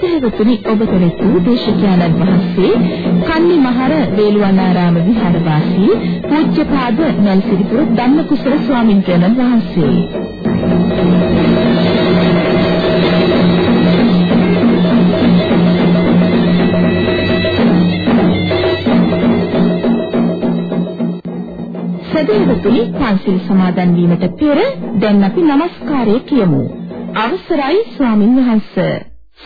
සදහවතුනි ඔබ කෙරෙහි දේශකයන්න් වහන්සේ කන්නි මහර වේළුවනාරාම විහාරවාසී පූජ්‍යපාද නල්සිරිපුර ධම්මකුසල ස්වාමීන් වහන්සේ. සදහවතුනි පන්සිල් සමාදන් වීමට පෙර දැන් අපි নমස්කාරය කියමු. අවසරයි ස්වාමින් වහන්සේ.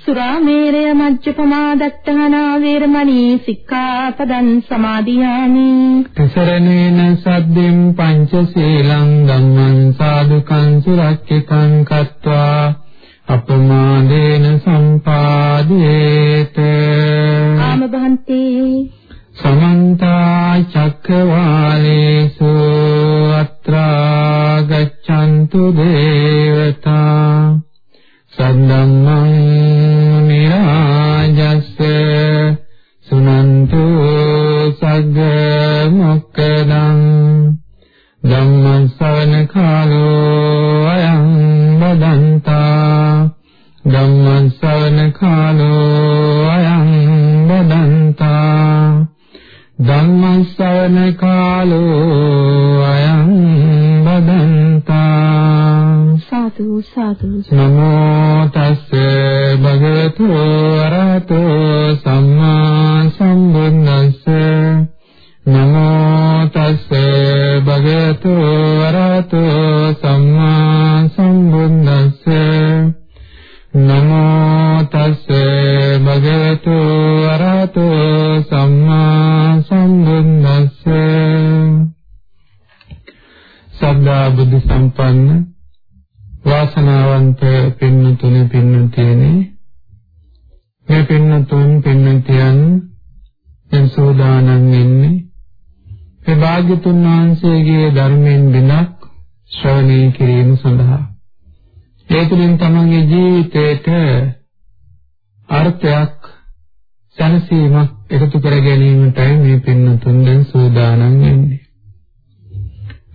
සුරාමේරය මජ්ජපමා දත්තහනා වේරමණී සික්ඛාපදං සමාදියාමි. තිසරණේන සද්දෙන් පංචශීලං ධම්මං සාදුකං සුරක්ෂිතං කତ୍වා අපමාදේන සම්පාදේත. ආම බහන්තේ සමන්ත චක්කවාලේසු අත්‍රා ගච්ඡන්තු දේවතා සද්දම්මං නිරාජස්ස සුනන්තු සග්ග මොක්කදං ධම්ම ශ්‍රවණ කාලෝ අයං බදන්තා ධම්ම ශ්‍රවණ කාලෝ අයං බදන්තා ධම්ම ශ්‍රවණ කාලෝ අයං සාදු සාදු. නමෝ තස්ස භගවතු අරහතෝ සම්මා සම්බුද්දස්ස. නමෝ තස්ස භගවතු අරහතෝ සම්මා සම්බුද්දස්ස. නමෝ තස්ස භගවතු අරහතෝ සම්මා සම්බුද්දස්ස. සද්ධා බුද්ධ සම්පන්න වාසනාවන්ත පින්නතුනි පින්නතියනි. මේ පින්නතුන් පින්නතියන් දැන් සෝදානම් වෙන්නේ මේ භාග්‍යතුන් වහන්සේගේ ධර්මයෙන් දිනක් ශ්‍රවණය කිරීම සඳහා. ඒ තුළින් තමන්ගේ ජීවිතයට අර්ථයක් සැනසීමක් එකතු කර ගැනීමටයි මේ පින්නතුන් දැන් සූදානම් වෙන්නේ.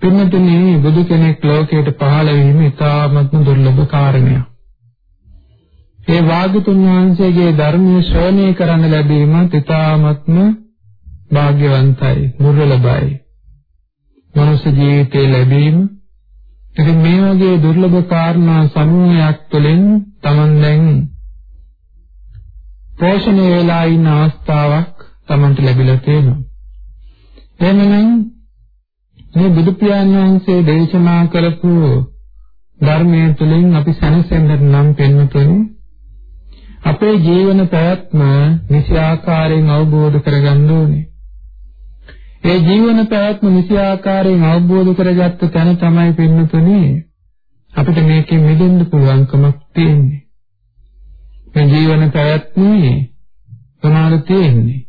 පින්නතුනේ බුදු කෙනෙක් ලෝකයට පහළ වීම ඉතාමත්ම දුර්ලභ කාරණයක්. ඒ වාග්තුන් වහන්සේගේ ධර්මයේ ශ්‍රවණය කරන්න ලැබීමත් ඉතාමත්ම වාග්යවන්තයි, දුර්ලභයි. මනුෂ්‍ය ජීවිතේ ලැබීම ඉතින් මේ වගේ දුර්ලභ කාරණා සමූහයක් තුළින් Taman දැන් පෝෂණය වෙලා ඉන්න අවස්ථාවක් Tamanට ලැබිලා තියෙනවා. එhmenan මේ බුදු පියාණන් වහන්සේ දේශනා කරපු ධර්මයේ තුලින් අපි සැනසෙන්න නම් පෙන්වතුනි අපේ ජීවන පැවැත්ම නිසි ආකාරයෙන් අවබෝධ කරගන්න ඕනේ. ඒ ජීවන පැවැත්ම නිසි ආකාරයෙන් අවබෝධ කරගත්ත තැන තමයි පෙන්වතුනි අපිට මේකෙන් මිදෙන්න පුළුවන්කමක් තියෙන්නේ. මේ ජීවන පැවැත්මේ ප්‍රමාණ තියෙන්නේ.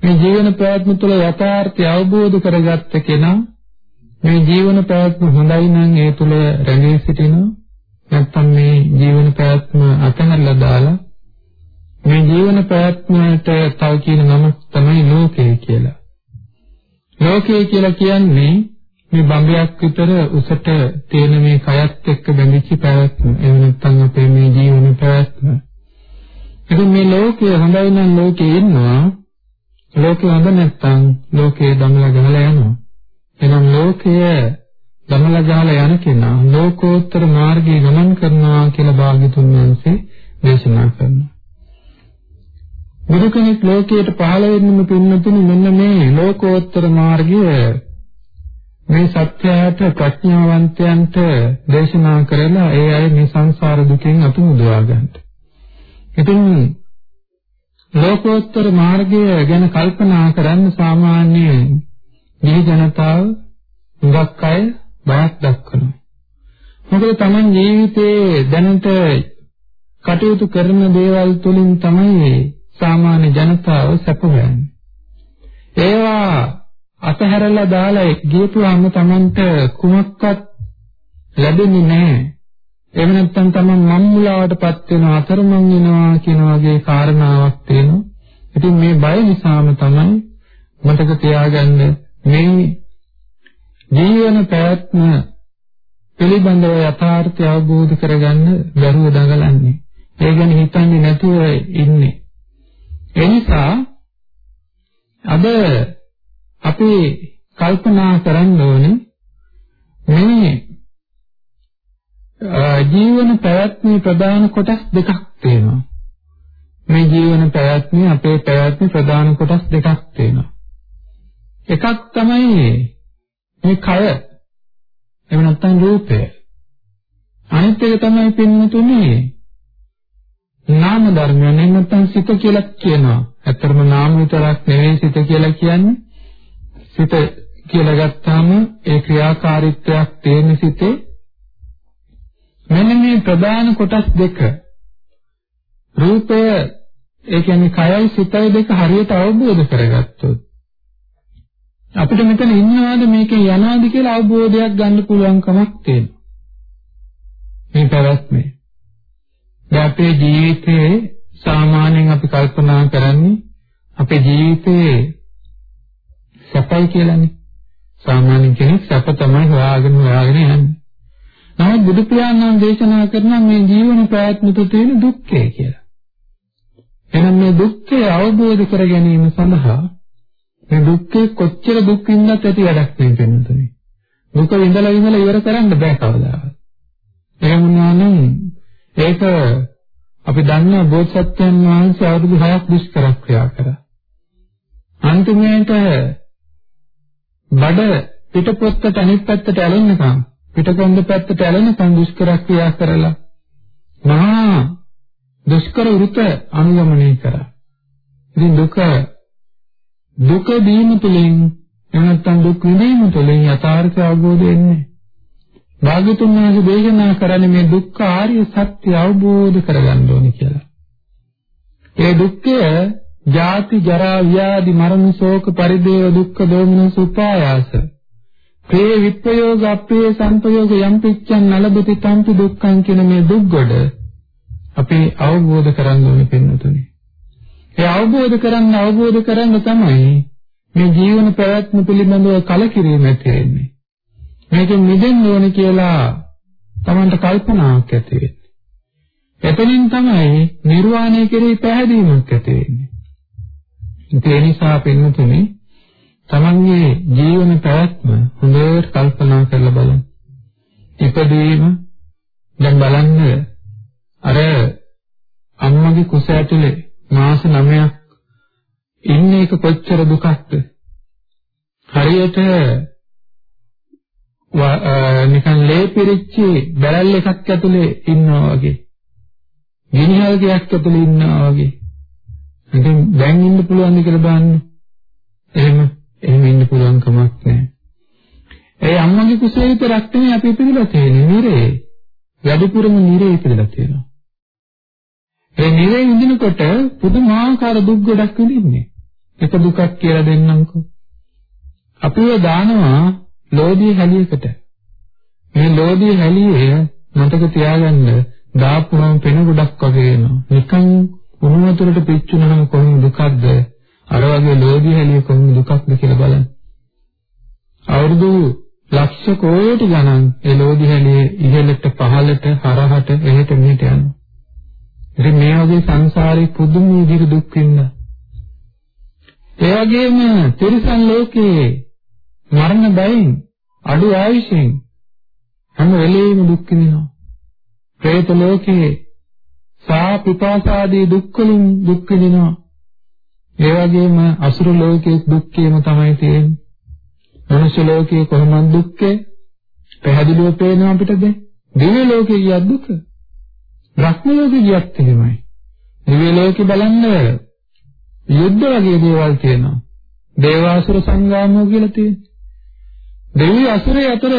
මේ ජීවන පැවැත්ම තුළ යථාර්ථය අවබෝධ කරගත්ත කෙනා මේ ජීවන පැවැත්ම හොඳයි නම් ඒ තුළ රැඳී සිටිනවා. නැත්නම් මේ ජීවන පැවැත්ම අතහැරලා දාලා මේ ජීවන පැවැත්මට තව කියන නම තමයි ලෝකය කියලා. ලෝකය කියලා කියන්නේ මේ බඹයක් විතර උසට තියෙන මේ කයත් එක්ක බැඳිච්ච පැවැත්ම. එහෙම නැත්නම් අපේ මේ ජීවන පැවැත්ම. ඉතින් මේ ලෝකය හොඳයි නම් ලෝකේ ඉන්නවා. ලෝකේ හොඳ නැත්නම් ලෝකේ දමලා ගහලා යනවා. එහෙනම් ලෝකය දමලා ගහලා යන කෙනා ලෝකෝත්තර මාර්ගයේ ගමන් කරනවා කියලා භාග්‍යතුන් වහන්සේ දේශනා කරනවා. බුදු කෙනෙක් ලෝකයට පහළ වෙන්නම පින්නතුනි මෙන්න මේ ලෝකෝත්තර මාර්ගය මේ සත්‍යයට ප්‍රඥාවන්තයන්ට දේශනා කරලා ඒ අය මේ සංසාර දුකෙන් අත මුදවා ගන්නට. ඉතින් ලෝකෝත්තර මාර්ගය ගැන කල්පනා කරන්න සාමාන්‍ය මේ ජනතාව හුඟක් අය බයක් දක්වනවා. මොකද Taman ජීවිතේ දැනට කටයුතු කරන දේවල් තුලින් තමයි සාමාන්‍ය ජනතාව සැප හොයන්නේ. ඒවා අතහැරලා දාලා ගියපුවාම Tamanට කුමක්වත් ලැබෙන්නේ නැහැ. එහෙම නැත්නම් Taman මම්මුලාවටපත් වෙනවා අතරමං වෙනවා කියන වගේ කාරණාවක් තියෙනවා. ඉතින් මේ බය නිසාම තමයි මතක තියාගන්න මේ ජීවන පැවැත්ම පිළිබඳව යථාර්ථය අවබෝධ කරගන්න බැරුව දඟලන්නේ. ඒ ගැන හිතන්නේ නැතුව ඉන්නේ. ඒ නිසා අද අපි කල්පනා කරන්න ඕනේ මේ ජීවන පැවැත්මේ ප්‍රධාන කොටස් දෙකක් තියෙනවා. මේ ජීවන පැවැත්මේ අපේ පැවැත්මේ ප්‍රධාන කොටස් දෙකක් තියෙනවා. එකක් තමයි මේ කය එහෙම නැත්නම් රූපය. අනිත් එක තමයි පින්නතුනේ නාම ධර්මයන් එහෙම නැත්නම් සිත කියලා කියනවා. ඇත්තටම නාම විතරක් නෙවෙයි සිත කියලා කියන්නේ. සිත කියලා ගත්තාම ඒ ක්‍රියාකාරීත්වයක් තියෙන සිතේ මෙන්න මේ ප්‍රධාන කොටස් දෙක රූපය ඒ කියන්නේ කයයි සිතයි දෙක හරියට අවබෝධ කරගත්තොත් අපිට මෙතන ඉන්නවාද මේකේ යනවාද කියලා අවබෝධයක් ගන්න පුළුවන්කමක් තියෙනවා. මේ පැවැත්මේ. දැන් අපේ ජීවිතේ සාමාන්‍යයෙන් අපි කල්පනා කරන්නේ අපේ ජීවිතේ සැපයි කියලානේ. සාමාන්‍ය කෙනෙක් සැප තමයි හොයාගෙන හොයාගෙන යන්නේ. නමුත් බුදු පියාණන් දේශනා කරන මේ ජීවන ප්‍රයත්නතු තියෙන දුක්ඛය කියලා. එහෙනම් මේ දුක්ඛය අවබෝධ කර ගැනීම සඳහා මේ දුක්ඛේ කොච්චර දුක් විඳත් ඇති වැඩක් නෙවෙයි පෙන්වන්නේ. දුක විඳලා විඳලා ඉවර කරන්න බෑ කවදාවත්. එහෙම වුණා නම් ඒක අපි දන්නා බෝසත්යන් වහන්සේ අවුරුදු 6ක් දුෂ්කර ක්‍රියා කරා. අන්තිමේට බඩ පිටපොත්තට අනිත් පැත්තට ඇලෙන්නකම් පිටකොන්ද පැත්තට ඇලෙනකම් දුෂ්කර ක්‍රියා කරලා මහා දුෂ්කර වෘත අනුගමනය කරා. ඉතින් දුක දුක දීම තුළින් එනත්තම් දුක් විඳීම තුළින් යථාර්ථය අවබෝධ වෙන්නේ. භාග්‍යතුන් වහන්සේ දේශනා කරන්නේ මේ දුක්ඛ ආර්ය සත්‍ය අවබෝධ කරගන්න ඕනේ කියලා. ඒ දුක්ඛය ජාති ජරා ව්‍යාධි මරණ ශෝක පරිදේව දුක්ඛ දෝමනස උපායාස. ප්‍රේ විප්‍රයෝග අප්‍රිය සංපයෝග යම් පිච්ඡන් නලබති තම්පි දුක්ඛං කියන මේ දුක් ගොඩ අපි අවබෝධ කරගන්න ඕනේ පින්නතුනේ. ඒ අවබෝධ කරන්න අවබෝධ කරන්න තමයි මේ ජීවන පැවැත්ම පිළිබඳව කලකිරීම ඇති වෙන්නේ. මේකෙන් මිදෙන්න ඕන කියලා Tamanට කල්පනාවක් ඇති වෙන්නේ. එතනින් තමයි නිර්වාණය කෙරෙහි පැහැදීමක් ඇති වෙන්නේ. ඒ නිසා පින්තුනේ තමන්ගේ ජීවන පැවැත්ම හොඳට කල්පනා කරලා බලන්න. ඉපදීම දැන් බලන්න අර අම්මගේ කුස ඇතුලේ මාස 9ක් ඉන්න එක කොච්චර දුකක්ද? හරියට නිකන් ලේ පිරිච්ච බැරල් එකක් ඇතුලේ ඉන්නවා වගේ. ගිනිහල්කයක් ඇතුලේ ඉන්නවා වගේ. ඉතින් දැන් ඉන්න පුළුවන්ද කියලා බලන්න. එහෙම එහෙම ඉන්න පුළුවන් කමක් නැහැ. ඒ අම්මගේ කුසේ විතරක් නෙමෙයි අපි ඉපදලා තියෙන්නේ නිරේ. වැඩිපුරම නිරේ ඉපදලා තියෙනවා. ඒ නිරේ ඉඳිනකොට පුදුමාකාර දුක් ගොඩක් විඳින්නේ. එක දුකක් කියලා දෙන්නම්කෝ. අපිව දානවා ලෝධිය හැලියකට. මේ ලෝධිය හැලියේ මතක තියාගන්න දාපුවම පෙන ගොඩක් වගේ එනවා. නිකන් උණු වතුරට පිච්චුනහම කොහොම දුකක්ද? අර වගේ ලෝධිය හැලිය කොහොම දුකක්ද කියලා බලන්න. අවුරුදු ලක්ෂ කෝටි ගණන් ඒ ලෝධි හැලියේ ඉහළට පහළට හරහට එහෙට මෙහෙට යනවා. ඉතින් මේ වගේ සංසාරේ පුදුම විදිහට දුක් විඳිනවා. ඒ වගේම තිරිසන් ලෝකයේ මරණ බයෙන් අඩු ආයුෂෙන් හැම වෙලෙම දුක් විඳිනවා. പ്രേත ලෝකයේ සා පිපාසාදී දුක් වලින් දුක් විඳිනවා. ඒ වගේම අසුර ලෝකයේ දුක්ඛේම තමයි තියෙන්නේ. මනුෂ්‍ය ලෝකයේ කොහොමද දුක්ඛේ? පැහැදිලිව පේනවා අපිට දැන්. දිව්‍ය ලෝකයේ ගියත් දුක. බ්‍රහ්ම ලෝකයේ ගියත් එහෙමයි. දිව්‍ය ලෝකේ බලන්න යුද්ධ වගේ දේවල් තියෙනවා. දේවාසුර සංගාමෝ කියලා තියෙනවා. දෙවි අසුරේ අතර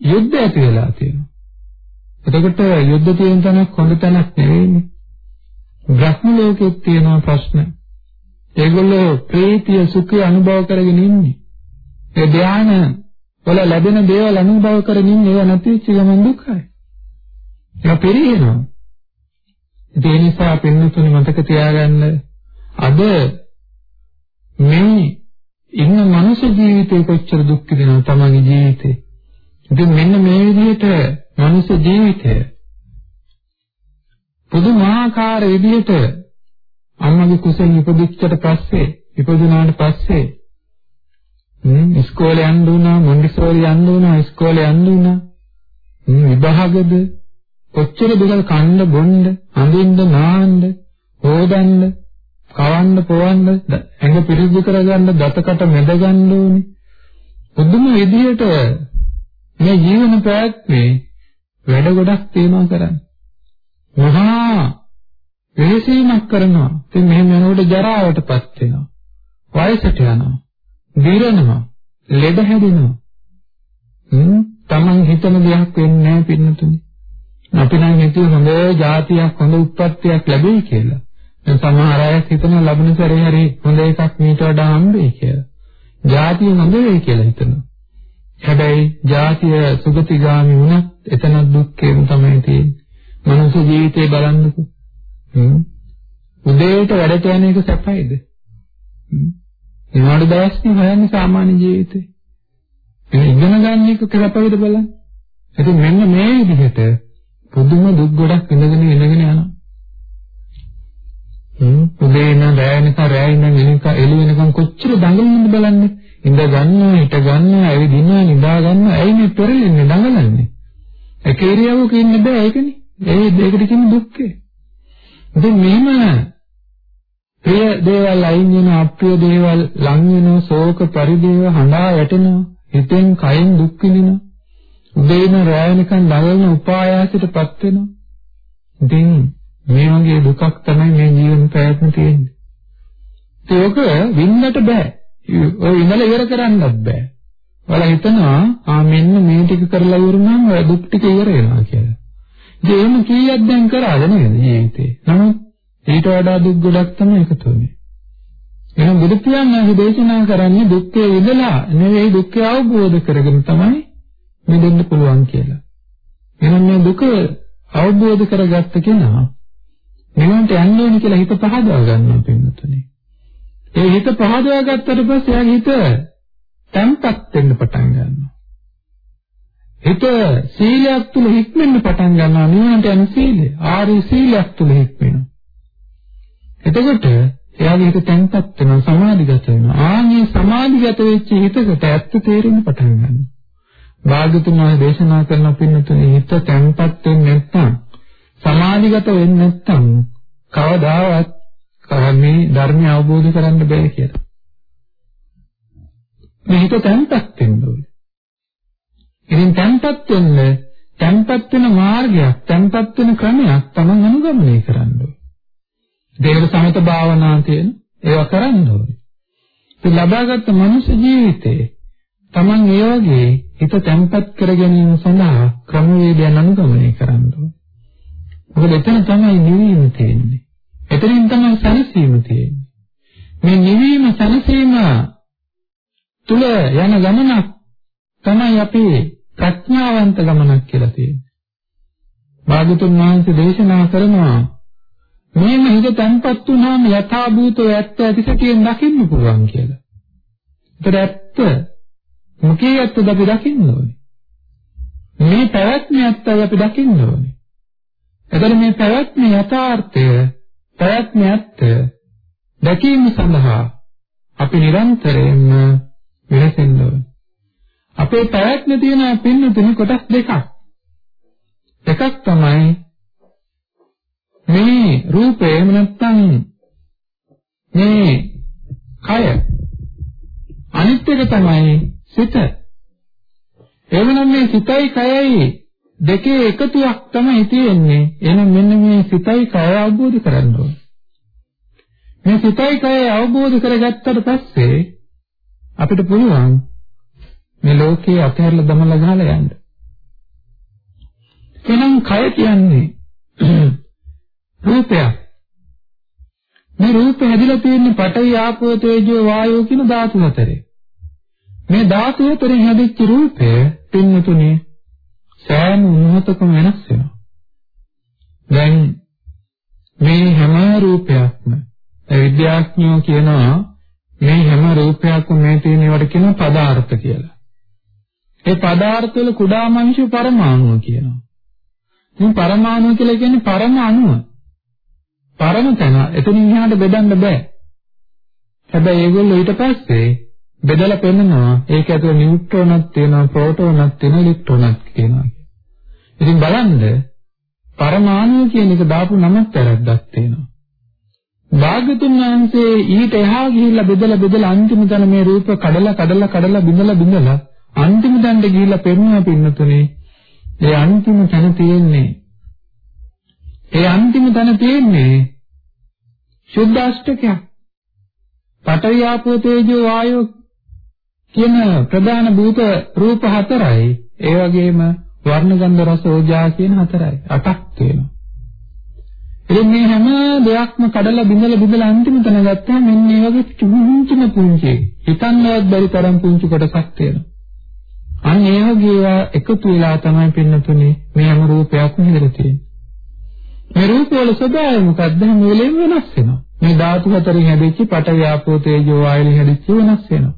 යුද්ධ ඇති වෙලා තියෙනවා. එතකොට යුද්ධ තියෙන තැනක් හොඳ තැනක් නෙවෙයිනේ. බ්‍රහ්ම ලෝකෙත් තියෙනවා ප්‍රශ්න. ඒගොල්ලෝ ප්‍රීතිය සුඛය අනුභව කරගෙන ඉන්නේ. ඒ ධාන වල ලැබෙන දේවල් අනුභව කරගෙන ඉන්නේ ඒවා නැතිවෙච්ච ගමන් දුකයි. ඒක පරිහෙනවා. ඒ නිසා පින්නතුනි මතක තියාගන්න අද මේ ඉන්න මනුෂ්‍ය ජීවිතේ කොච්චර දුක් විඳිනවද තමන්ගේ ජීවිතේ. ඉතින් මෙන්න මේ විදිහට මනුෂ්‍ය ජීවිතය පුදුමාකාර විදිහට අම්මගේ කුසෙන් ඉපදිච්චට පස්සේ ඉපදුනාට පස්සේ හ්ම් ඉස්කෝලේ යන්න උනා මොන්ඩිසෝරි යන්න උනා ඉස්කෝලේ යන්න උනා හ්ම් විභාගද කොච්චර දුරද කන්න බොන්න අඳින්න නාන්න හොදන්න කවන්න පොවන්න ඇඟ පිරිසිදු කරගන්න දතකට මැද ගන්න ඕනේ පුදුම විදිහට මේ ජීවන ප්‍රයත්නේ වැඩ ගොඩක් තියෙනවා කරන්නේ මහා වෙහසීමක් කරනවා. ඉතින් මෙහෙම යනකොට ජරාවටපත් වෙනවා. වයසට යනවා. දිරනවා. ලෙඩ හැදෙනවා. හ්ම් Taman හිතන දෙයක් වෙන්නේ නැහැ පින්නතුනි. නැතිනම් නැති හොඳ જાතියක් හොඳ උත්පත්තියක් ලැබෙයි කියලා. දැන් සමහර අය හිතන ලැබුණ සැරේ හරි හොඳ එකක් මීට වඩා හම්බෙයි කියලා. જાතිය හොඳ වෙයි කියලා හිතනවා. හැබැයි જાතිය සුගතිගාමි වුණත් එතන දුක්කේම තමයි තියෙන්නේ. මනුස්ස ජීවිතේ බලන්නකෝ. හ්ම්. උදේට වැඩට යන එක සැපයිද? හ්ම්. ඒවට දවස්නේ හොයන්නේ සාමාන්‍ය ජීවිතේ. ඉගෙන ගන්න එක කරපයිද බලන්න. ඉතින් මෙන්න මේ විදිහට පුදුම දුක් ගොඩක් ඉඳගෙන ඉඳගෙන යනවා. හ්ම්. උදේ ඉඳන් රැය නිසා රැය ඉඳන් එනක එළි වෙනකම් කොච්චර දඟලනවද බලන්න. ඉඳ ගන්නවා, හිට ගන්නවා, ඇවිදිනවා, නිදා ගන්නවා. ඇයි මේ පෙරලෙන්නේ දඟලන්නේ? එක ඉරියව්වක ඉන්න බෑ ඒකනේ. ඒ දෙයකට කියන්නේ දුක්ඛේ. ඉතින් මෙහෙම ප්‍රිය දේවල් අයින් වෙන අප්‍රිය දේවල් ලං වෙනවා ශෝක පරිදේව හඬා වැටෙනවා හිතෙන් කයින් දුක් විඳිනවා උදේන රායනිකන් දඟලන උපායාසයටපත් වෙනවා. ඉතින් මේ වගේ දුකක් තමයි මේ ජීවන ප්‍රයත්න තියෙන්නේ. ඒක වින්නට බෑ. ඔය ඉඳලා ඉවර කරන්නත් බෑ. ඔයාලා හිතනවා ආ මෙන්න මේ ටික කරලා ඉවරුනම දුක් ටික ඉවර වෙනවා කියලා. ඉතින් එහෙම කීයක් දැන් කරාද නේද ජීවිතේ? නමුත් ඊට වඩා දුක් ගොඩක් තමයි එකතු වෙන්නේ. එහෙනම් බුදු පියාණන් දේශනා කරන්නේ දුක්ඛය ඉඳලා නෙවෙයි දුක්ඛය අවබෝධ කරගෙන තමයි මිදෙන්න පුළුවන් කියලා. එහෙනම් මේ දුක අවබෝධ කරගත්ත කෙනා නිවන්ට යන්න ඕනේ කියලා හිත පහදවා ගන්නවා පින්නතුනේ. ඒ හිත පහදවා ගත්තට පස්සේ එයාගේ හිත තැම්පත් වෙන්න පටන් ගන්නවා. හිත සීලයක් තුල හික්මෙන්න පටන් ගන්නවා නිවනට යන සීලය. ආර්ය සීලයක් තුල හික්මෙනවා. එතකොට එයාගේ හිත තැන්පත් වෙනවා සමාධිගත වෙනවා. ආන්ගේ සමාධිගත වෙච්ච හිතකට ඇත්ත තේරෙන්න පටන් ගන්නවා. භාගතුන් වහන්සේ දේශනා කරන පින්නතුනේ හිත තැන්පත් වෙන්නේ නැත්නම් සමාධිගත වෙන්නේ නැත්නම් කවදාවත් මේ ධර්මය අවබෝධ කරන්න බෑ කියලා. මේ හිත තැන්පත් වෙන්න ඕනේ. ඉතින් තැන්පත් වෙන්න තැන්පත් වෙන මාර්ගයක්, තැන්පත් වෙන ක්‍රමයක් තමයි අනුගමනය කරන්න ඕනේ. දේව සමත භාවනා කියන ඒවා කරන්න ඕනේ. ඉතින් ලබාගත් මනුෂ්‍ය ජීවිතේ Taman ඒ වගේ හිත තැන්පත් කර ගැනීම සඳහා ක්‍රමවේදයන් අනුගමනය කරන්න ඕනේ. මොකද එතන තමයි නිවීම තියෙන්නේ. එතනින් තමයි සැනසීම තියෙන්නේ. මේ නිවීම සැනසීම තුල යන ගමනක් තමයි අපේ ප්‍රඥාවන්ත ගමනක් කියලා තියෙන්නේ. භාගතුන් වහන්සේ දේශනා කරනවා මේම හිත තැන්පත් වුණාම යථා භූතෝ ඇත්ත ඇතිසතියෙන් දකින්න පුළුවන් කියලා. ඒතර ඇත්ත මොකේ ඇත්තද අපි දකින්න ඕනේ. මේ පැවැත්ම ඇත්තයි අපි දකින්න ඕනේ. එතකොට මේ පැවැත්ම යථාර්ථය පැවැත්ම ඇත්ත දැකීම සඳහා අපි නිරන්තරයෙන්ම වෙනසෙන්න ඕනේ. අපේ පැවැත්ම තියෙන පින්නතුනි කොටස් දෙකක්. එකක් තමයි මේ රූපය එහෙම නැත්නම් මේ කය අනිත් එක තමයි සිත. එවනම් මේ සිතයි කයයි දෙකේ එකතුවක් තමයි තියෙන්නේ. එහෙනම් මෙන්න මේ සිතයි කය අවබෝධ කරගන්න ඕනේ. මේ සිතයි කය අවබෝධ කරගත්තට පස්සේ අපිට පුළුවන් මේ ලෝකේ අතහැරලා දමලා ගහලා යන්න. එහෙනම් කය කියන්නේ රූපයක්. මේ රූපය හැදිලා තියෙන්නේ පඨවි ආපෝ තේජෝ වායෝ කියන ධාතු හතරේ. මේ ධාතු හතරෙන් හැදිච්ච රූපය පින්නතුනේ සෑම මොහොතකම වෙනස් වෙනවා. දැන් මේ හැම රූපයක්ම විද්‍යාඥයෝ කියනවා මේ හැම රූපයක්ම මේ තියෙන ඒවට කියන පදාර්ථ කියලා. ඒ පදාර්ථ වල කුඩාම අංශය පරමාණුව කියනවා. මේ පරමාණුව කියලා කියන්නේ පරම අණුව. පරම තැන. එතනින් එහාට බෙදන්න බෑ. හැබැයි ඒගොල්ලෝ ඊට පස්සේ බෙදලා පෙන්නනවා ඒක ඇතුළේ නියුට්‍රෝනක් තියෙනවා, ප්‍රෝටෝනක් තියෙනවා, ඉලෙක්ට්‍රෝනක් තියෙනවා. ඉතින් බලන්න පරමාණුව කියන එක දාපු නමක් වැරද්දක් තියෙනවා. භාග්‍යතුන් වහන්සේ ඊට එහා ගිහිල්ලා බෙදලා බෙදලා අන්තිම තැන මේ රූප කඩලා කඩලා කඩලා බිඳලා බිඳලා අන්තිම තැනට ගිහිල්ලා පෙන්වනවා පින්නතුනේ ඒ අන්තිම තැන තියෙන්නේ ඒ අන්තිම තැන තියෙන්නේ සුද්ධාෂ්ටකයක් පඨවි ආපෝ තේජෝ වායෝ කියන ප්‍රධාන භූත රූප හතරයි ඒ වගේම වර්ණ ගන්ධ රස ඕජා කියන හතරයි අටක් තියෙනවා ඉතින් මේ හැම දෙයක්ම කඩලා බිඳලා බිඳලා අන්තිම තැන ගත්තාම මෙන්න මේ වගේ පුංචිම පුංචි හිතන්නවත් බැරි තරම් පුංචි කොටසක් තියෙනවා අන්න ඒ වගේ එකතු වෙලා තමයි පින්නතුනේ මේ හැම රූපයක්ම හැදලා තියෙන්නේ. මේ රූපවල ස්වභාවය මොකක්ද? හැම වෙලෙම වෙනස් වෙනවා. මේ ධාතු හතරෙන් හැදිච්ච පට ව්‍යාපෝ තේජෝ වායුවෙන් හැදිච්ච වෙනස් වෙනවා.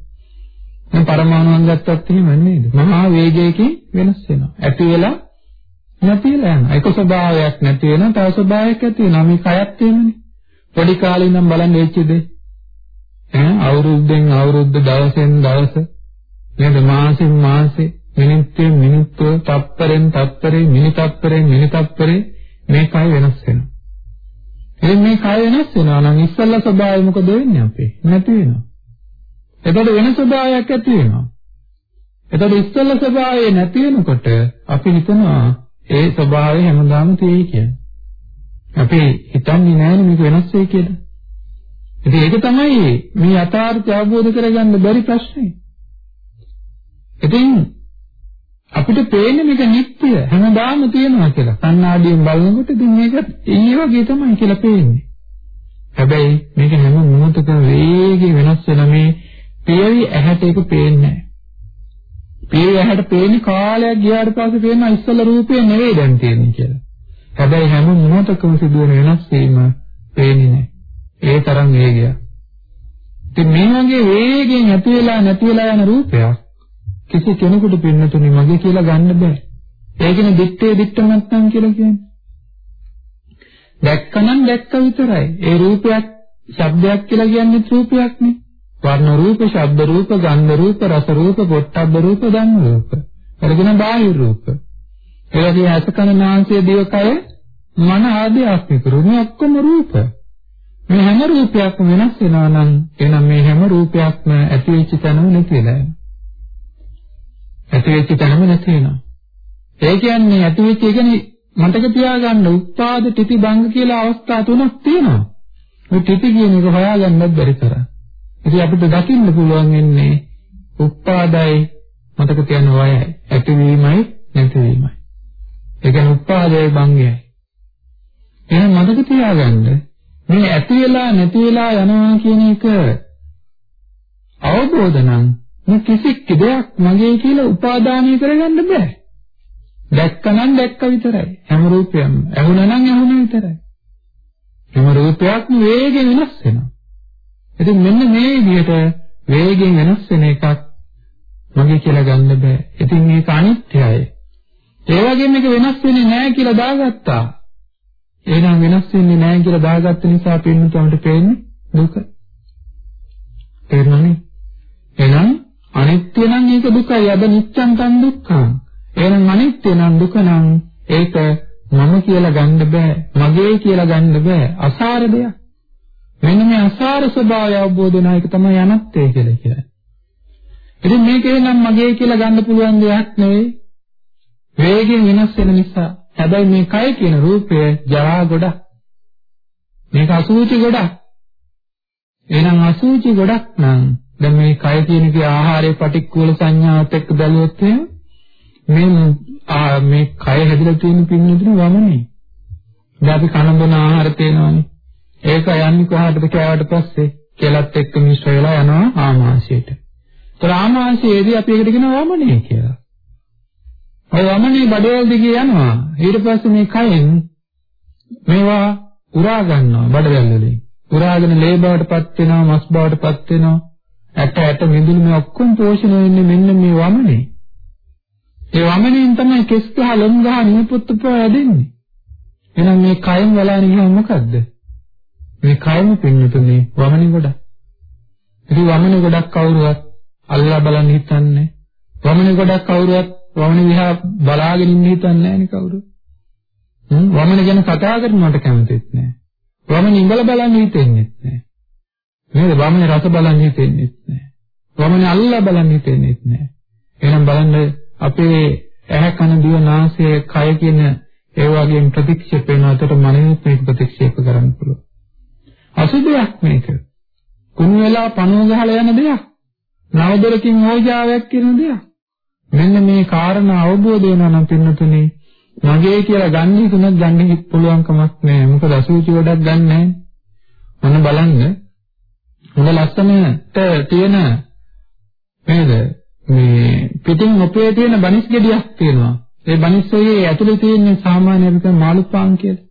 දැන් පරමාණුන් ගත්තත් එහෙම නේද? මහා වේගයකින් වෙනස් වෙනවා. ඇති වෙලා නැති වෙලා යනවා. එක ස්වභාවයක් නැති වෙනවා, තව ස්වභාවයක් ඇති වෙනවා. මේ කයත් තියෙනනේ. පොඩි කාලේ ඉඳන් බලන්න වෙච්ච දේ. ඈ අවුරුද්දෙන් අවුරුද්ද දවසෙන් දවස නේද මාසෙන් මාසේ මිනිත්තුෙන් මිනිත්තුව තප්පරෙන් තප්පරේ මිනි තප්පරෙන් මිනි තප්පරේ මේ කය වෙනස් වෙනවා. ඉතින් මේ කය වෙනස් වෙනවා නම් ඉස්සල්ලා ස්වභාවය මොකද වෙන්නේ අපේ? නැති වෙනවා. එතකොට වෙන ස්වභාවයක් ඇති වෙනවා. එතකොට ඉස්සල්ලා ස්වභාවය නැති වෙනකොට අපි හිතනවා ඒ ස්වභාවය හැමදාම තියෙයි කියලා. අපි හිතන්නේ නැහැ මේක වෙනස් වෙයි කියලා. ඉතින් ඒක තමයි මේ යථාර්ථය අවබෝධ කරගන්න බැරි ප්‍රශ්නේ. ඉතින් අපිට පේන්නේ මේක නිත්‍ය හැමදාම තියෙනවා කියලා. කණ්ණාඩියෙන් බලනකොට ඉතින් මේක ඒ වගේ තමයි කියලා පේන්නේ. හැබැයි මේක හැම මොහොතකම වේගයෙන් වෙනස් වෙන මේ පියවි ඇහැට ඒක පේන්නේ නැහැ. පියවි ඇහැට පේන්නේ කාලයක් ගියාට පස්සේ පේන ඉස්සල රූපේ නෙවෙයි දැන් තියෙන්නේ කියලා. හැබැයි හැම මොහොතකම සිදුවෙන වෙනස් වීම පේන්නේ නැහැ. ඒ තරම් වේගයක්. ඉතින් මේ වගේ වේගයෙන් ඇති වෙලා නැති වෙලා යන රූපයක් කිසි කෙනෙකුට පින්නතුනි මගේ කියලා ගන්න බෑ. ඒ කියන්නේ දිත්තේ දිත්ත නැත්නම් කියලා කියන්නේ. දැක්කනම් දැක්ක විතරයි. ඒ රූපයක් ශබ්දයක් කියලා කියන්නේ රූපයක් නේ. වර්ණ රූප, ශබ්ද රූප, ගන්ධ රූප, රස රූප, පොට්ටබ්බ රූප, ධම්ම රූප. එරගෙන බාහිර රූප. ඒ වගේ ඇස කන නාසය දිවකය මන ආදී ආස්තික රූප ඔක්කොම රූප. මේ හැම රූපයක්ම වෙනස් වෙනවා නම් එහෙනම් මේ හැම රූපයක්ම ඇති වෙච්ච තැනම නැති වෙලා යනවා. ඇති වෙච්ච තැනම නැති වෙනවා. ඒ කියන්නේ ඇති වෙච්ච කියන්නේ මතක තියාගන්න උත්පාද තිති භංග කියලා අවස්ථා තුනක් තියෙනවා. මේ තිති කියන එක හොයාගන්නත් බැරි තරම්. ඉතින් අපිට දකින්න පුළුවන් වෙන්නේ උත්පාදයි මතක තියන්න වයයි ඇතිවීමයි නැතිවීමයි. ඒ කියන්නේ උත්පාදයේ භංගයයි. එහෙනම් මතක තියාගන්න මේ ඇති වෙලා නැති වෙලා යනවා කියන එක අවබෝධ නම් මේ කිසි දෙයක් මගේ කියලා උපාදානය කරගන්න බෑ. දැක්කනම් දැක්ක විතරයි. හැම රූපයක්ම ඇහුණනම් ඇහුණ විතරයි. හැම රූපයක්ම වේගෙන් වෙනස් වෙනවා. ඉතින් මෙන්න මේ විදිහට වේගෙන් වෙනස් වෙන එකක් මගේ කියලා ගන්න බෑ. ඉතින් මේක අනිත්‍යයි. ඒ වගේම මේක වෙනස් වෙන්නේ නැහැ කියලා දාගත්තා. එහෙනම් වෙනස් වෙන්නේ නැහැ කියලා දාගත්ත නිසා පින්නතුන්ට පේන්නේ දුක. තේරුණානේ? එහෙනම් අනිත්‍ය නම් ඒක දුකයි. අද නිත්‍යං තන් දුක්ඛං. එහෙනම් අනිත්‍ය නම් දුක නම් ඒක මම කියලා ගන්න බෑ. මගේ කියලා ගන්න බෑ. අසාර දෙයක්. මෙන්න මේ අසාර ස්වභාවය අවබෝධ වෙන එක තමයි අනත්ය කියලා කියන්නේ. ඉතින් මේකේ නම් මගේ කියලා ගන්න පුළුවන් දෙයක් නෙවෙයි. වේගෙන් වෙනස් වෙන නිසා හැබැයි මේ කය කියන රූපය ජරා ගොඩක්. මේක අසුචි ගොඩක්. එහෙනම් අසුචි ගොඩක් නම් දැන් මේ කය කියන කේ ආහාරයේ පටික්කුල සංඥාවත් එක්ක බැලුවොත් මේ මේ කය හැදිලා තියෙන පින්නදින වමනේ. දැන් අපි කන බොන ආහාර තේනවනේ. ඒක යන්නේ කොහාටද කෑවට පස්සේ කෙලත් එක්ක මිශ්‍ර වෙලා යනවා ආමාශයට. ඒතර ආමාශයේදී අපි ඒකට කියනවා වමනේ කියලා. ඔය වමනේ බඩවැල් දිගේ යනවා. ඊට පස්සේ මේ කයෙන් මේවා උරා ගන්නවා බඩවැල් වලින්. උරාගෙන ලේ බවටපත් වෙනවා, මස් බවටපත් වෙනවා. ඇට ඇට මිදුළු මේ ඔක්කොම පෝෂණය වෙන්නේ මෙන්න මේ වමනේ. ඒ වමනෙන් තමයි කෙස් ගහ ලොම් ගහ නියපොත්තු පෑදෙන්නේ. එහෙනම් මේ කයෙන් වලානේ ගියා මොකද්ද? මේ කයම පින්නතුනේ වමනේ ගොඩක්. ඉතින් වමනේ ගොඩක් කවුරුවත් අල්ලා බලන්න හිතන්නේ. වමනේ ගොඩක් කවුරුවත් වමන විහා බලාගෙන ඉන්න හිතන්නේ නැහැනේ කවුරු. හ්ම් වමන ගැන කතා කරනවට කැමතිත් නැහැ. වමන ඉඳලා බලන්න හිතෙන්නේ නැහැ. නේද? වමන රස බලන්න හිතෙන්නේ නැහැ. වමන අල්ලලා බලන්න හිතෙන්නේ නැහැ. එහෙනම් බලන්න අපේ ඇහැ කන දිව නාසය කය කියන ඒ වගේම ප්‍රතික්ෂේප වෙන අතට මනෙත් මේක ප්‍රතික්ෂේප කරන්න පුළුවන්. අසුබයක් මේක. කුණු වෙලා පණුව ගහලා යන දෙයක්. නවදරකින් ඕජාවක් කියන දෙයක්. මෙන්න මේ කාරණා අවබෝධ වෙනවා නම් පින්නතුනේ මගේ කියලා ගන්න හිතුණත් ගන්න පුළුවන් කමක් නැහැ. මොකද අසුචි ගොඩක් ගන්න නැහැ. මොන බලන්න. හොඳ ලස්සනට තියෙන නේද? මේ පිටින් ඔපේ තියෙන බනිස් ගෙඩියක් තියෙනවා. ඒ බනිස් ඔයේ ඇතුලේ තියෙන සාමාන්‍ය අපිට මාළුපාන් කියලා.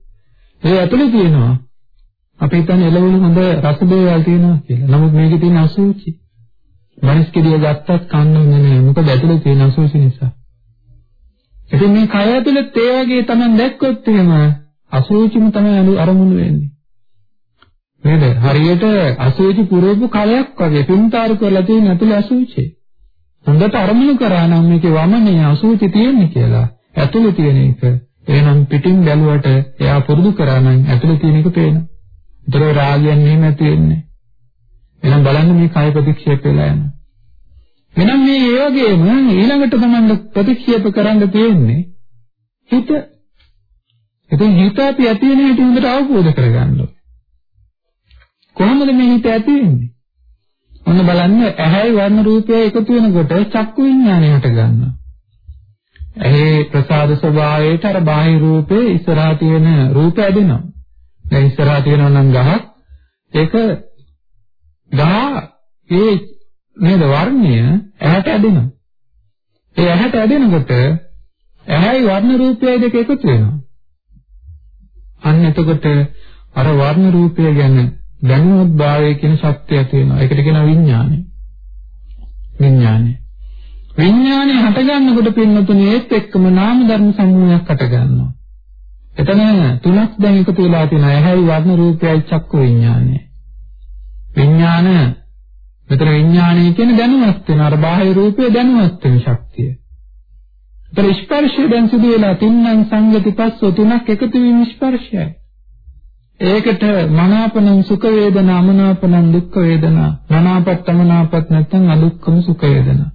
ඒ ඇතුලේ තියෙනවා. අපි හිතන්නේ එළවලු හොඳ රස දේවල් තියෙනවා කියලා. නමුත් මේකේ තියෙන අසුචි. මනස් කෙලිය ගත්තත් කන්න හොඳ නෑ. මොකද ඇතුලේ තියෙන අසුචි නිසා. ඉතින් මේ කය ඇතුලේ ඒ වගේ තමයි දැක්කොත් එහෙම අසුචිම තමයි අරමුණු වෙන්නේ. නේද? හරියට අසුචි පුරවපු කලයක් වගේ පින්තාරු කරලා තියෙන ඇතුලේ අසුචි. හොඳට අරමුණු කරා නම් මේකේ වමනේ අසුචි තියෙන්නේ කියලා. ඇතුලේ තියෙන එක. එහෙනම් පිටින් බැලුවට එයා පුරුදු කරා නම් ඇතුලේ තියෙන එක පේනවා. ඒතර රාගයන් එහෙම ඇති වෙන්නේ. එහෙනම් බලන්න මේ කය ප්‍රතික්ෂේප වෙලා යනවා. එහෙනම් මේ ඒ වගේම ඊළඟට තමයි ප්‍රතික්ෂේප කරන්න තියෙන්නේ හිත. ඉතින් හිත අපි ඇති වෙන හැටි හොඳට අවබෝධ කරගන්න ඕනේ. කොහොමද මේ හිත ඇති වෙන්නේ? ඔන්න බලන්න ඇහැයි වර්ණ රූපය එකතු වෙනකොට චක්කු විඥානය හට ගන්නවා. ඇහි ප්‍රසාද ස්වභාවයට අර බාහිර රූපේ ඉස්සරහා තියෙන රූපය ඇදෙනවා. දැන් ඉස්සරහා තියෙනවා නම් ගහක් ඒක ගහ ඒ නේද වර්ණය ඇහැට ඇදෙනවා. ඒ ඇහැට ඇදෙනකොට ඇහැයි වර්ණ රූපයයි දෙක එකතු වෙනවා. අන්න එතකොට අර වර්ණ රූපය ගැන දැනුවත් භාවය කියන ශක්තිය ඇති වෙනවා. ඒකට කියනවා විඥානය. විඥානය. විඥානය හට ගන්නකොට පින්නතුනේ ඒත් එක්කම නාම ධර්ම සමූහයක් හට ගන්නවා. එතන තුනක් දැන් එකතු වෙලා තියෙනවා. ඇහැයි වර්ණ රූපයයි චක්කු විඥානය. විඥාන මෙතන විඥානය කියන්නේ දැනුවත් වෙන අර බාහිර රූපේ දැනුවත් වෙන ශක්තිය. ඒතර ස්පර්ශය දැන් සිදු වෙලා තින්නම් සංගති පස්සෝ තුනක් එකතු වීම ස්පර්ශයයි. ඒකට මනාපනම් සුඛ වේදනා අමනාපනම් දුක්ඛ වේදනා මනාපත් අමනාපත් නැත්නම් අදුක්ඛම සුඛ වේදනා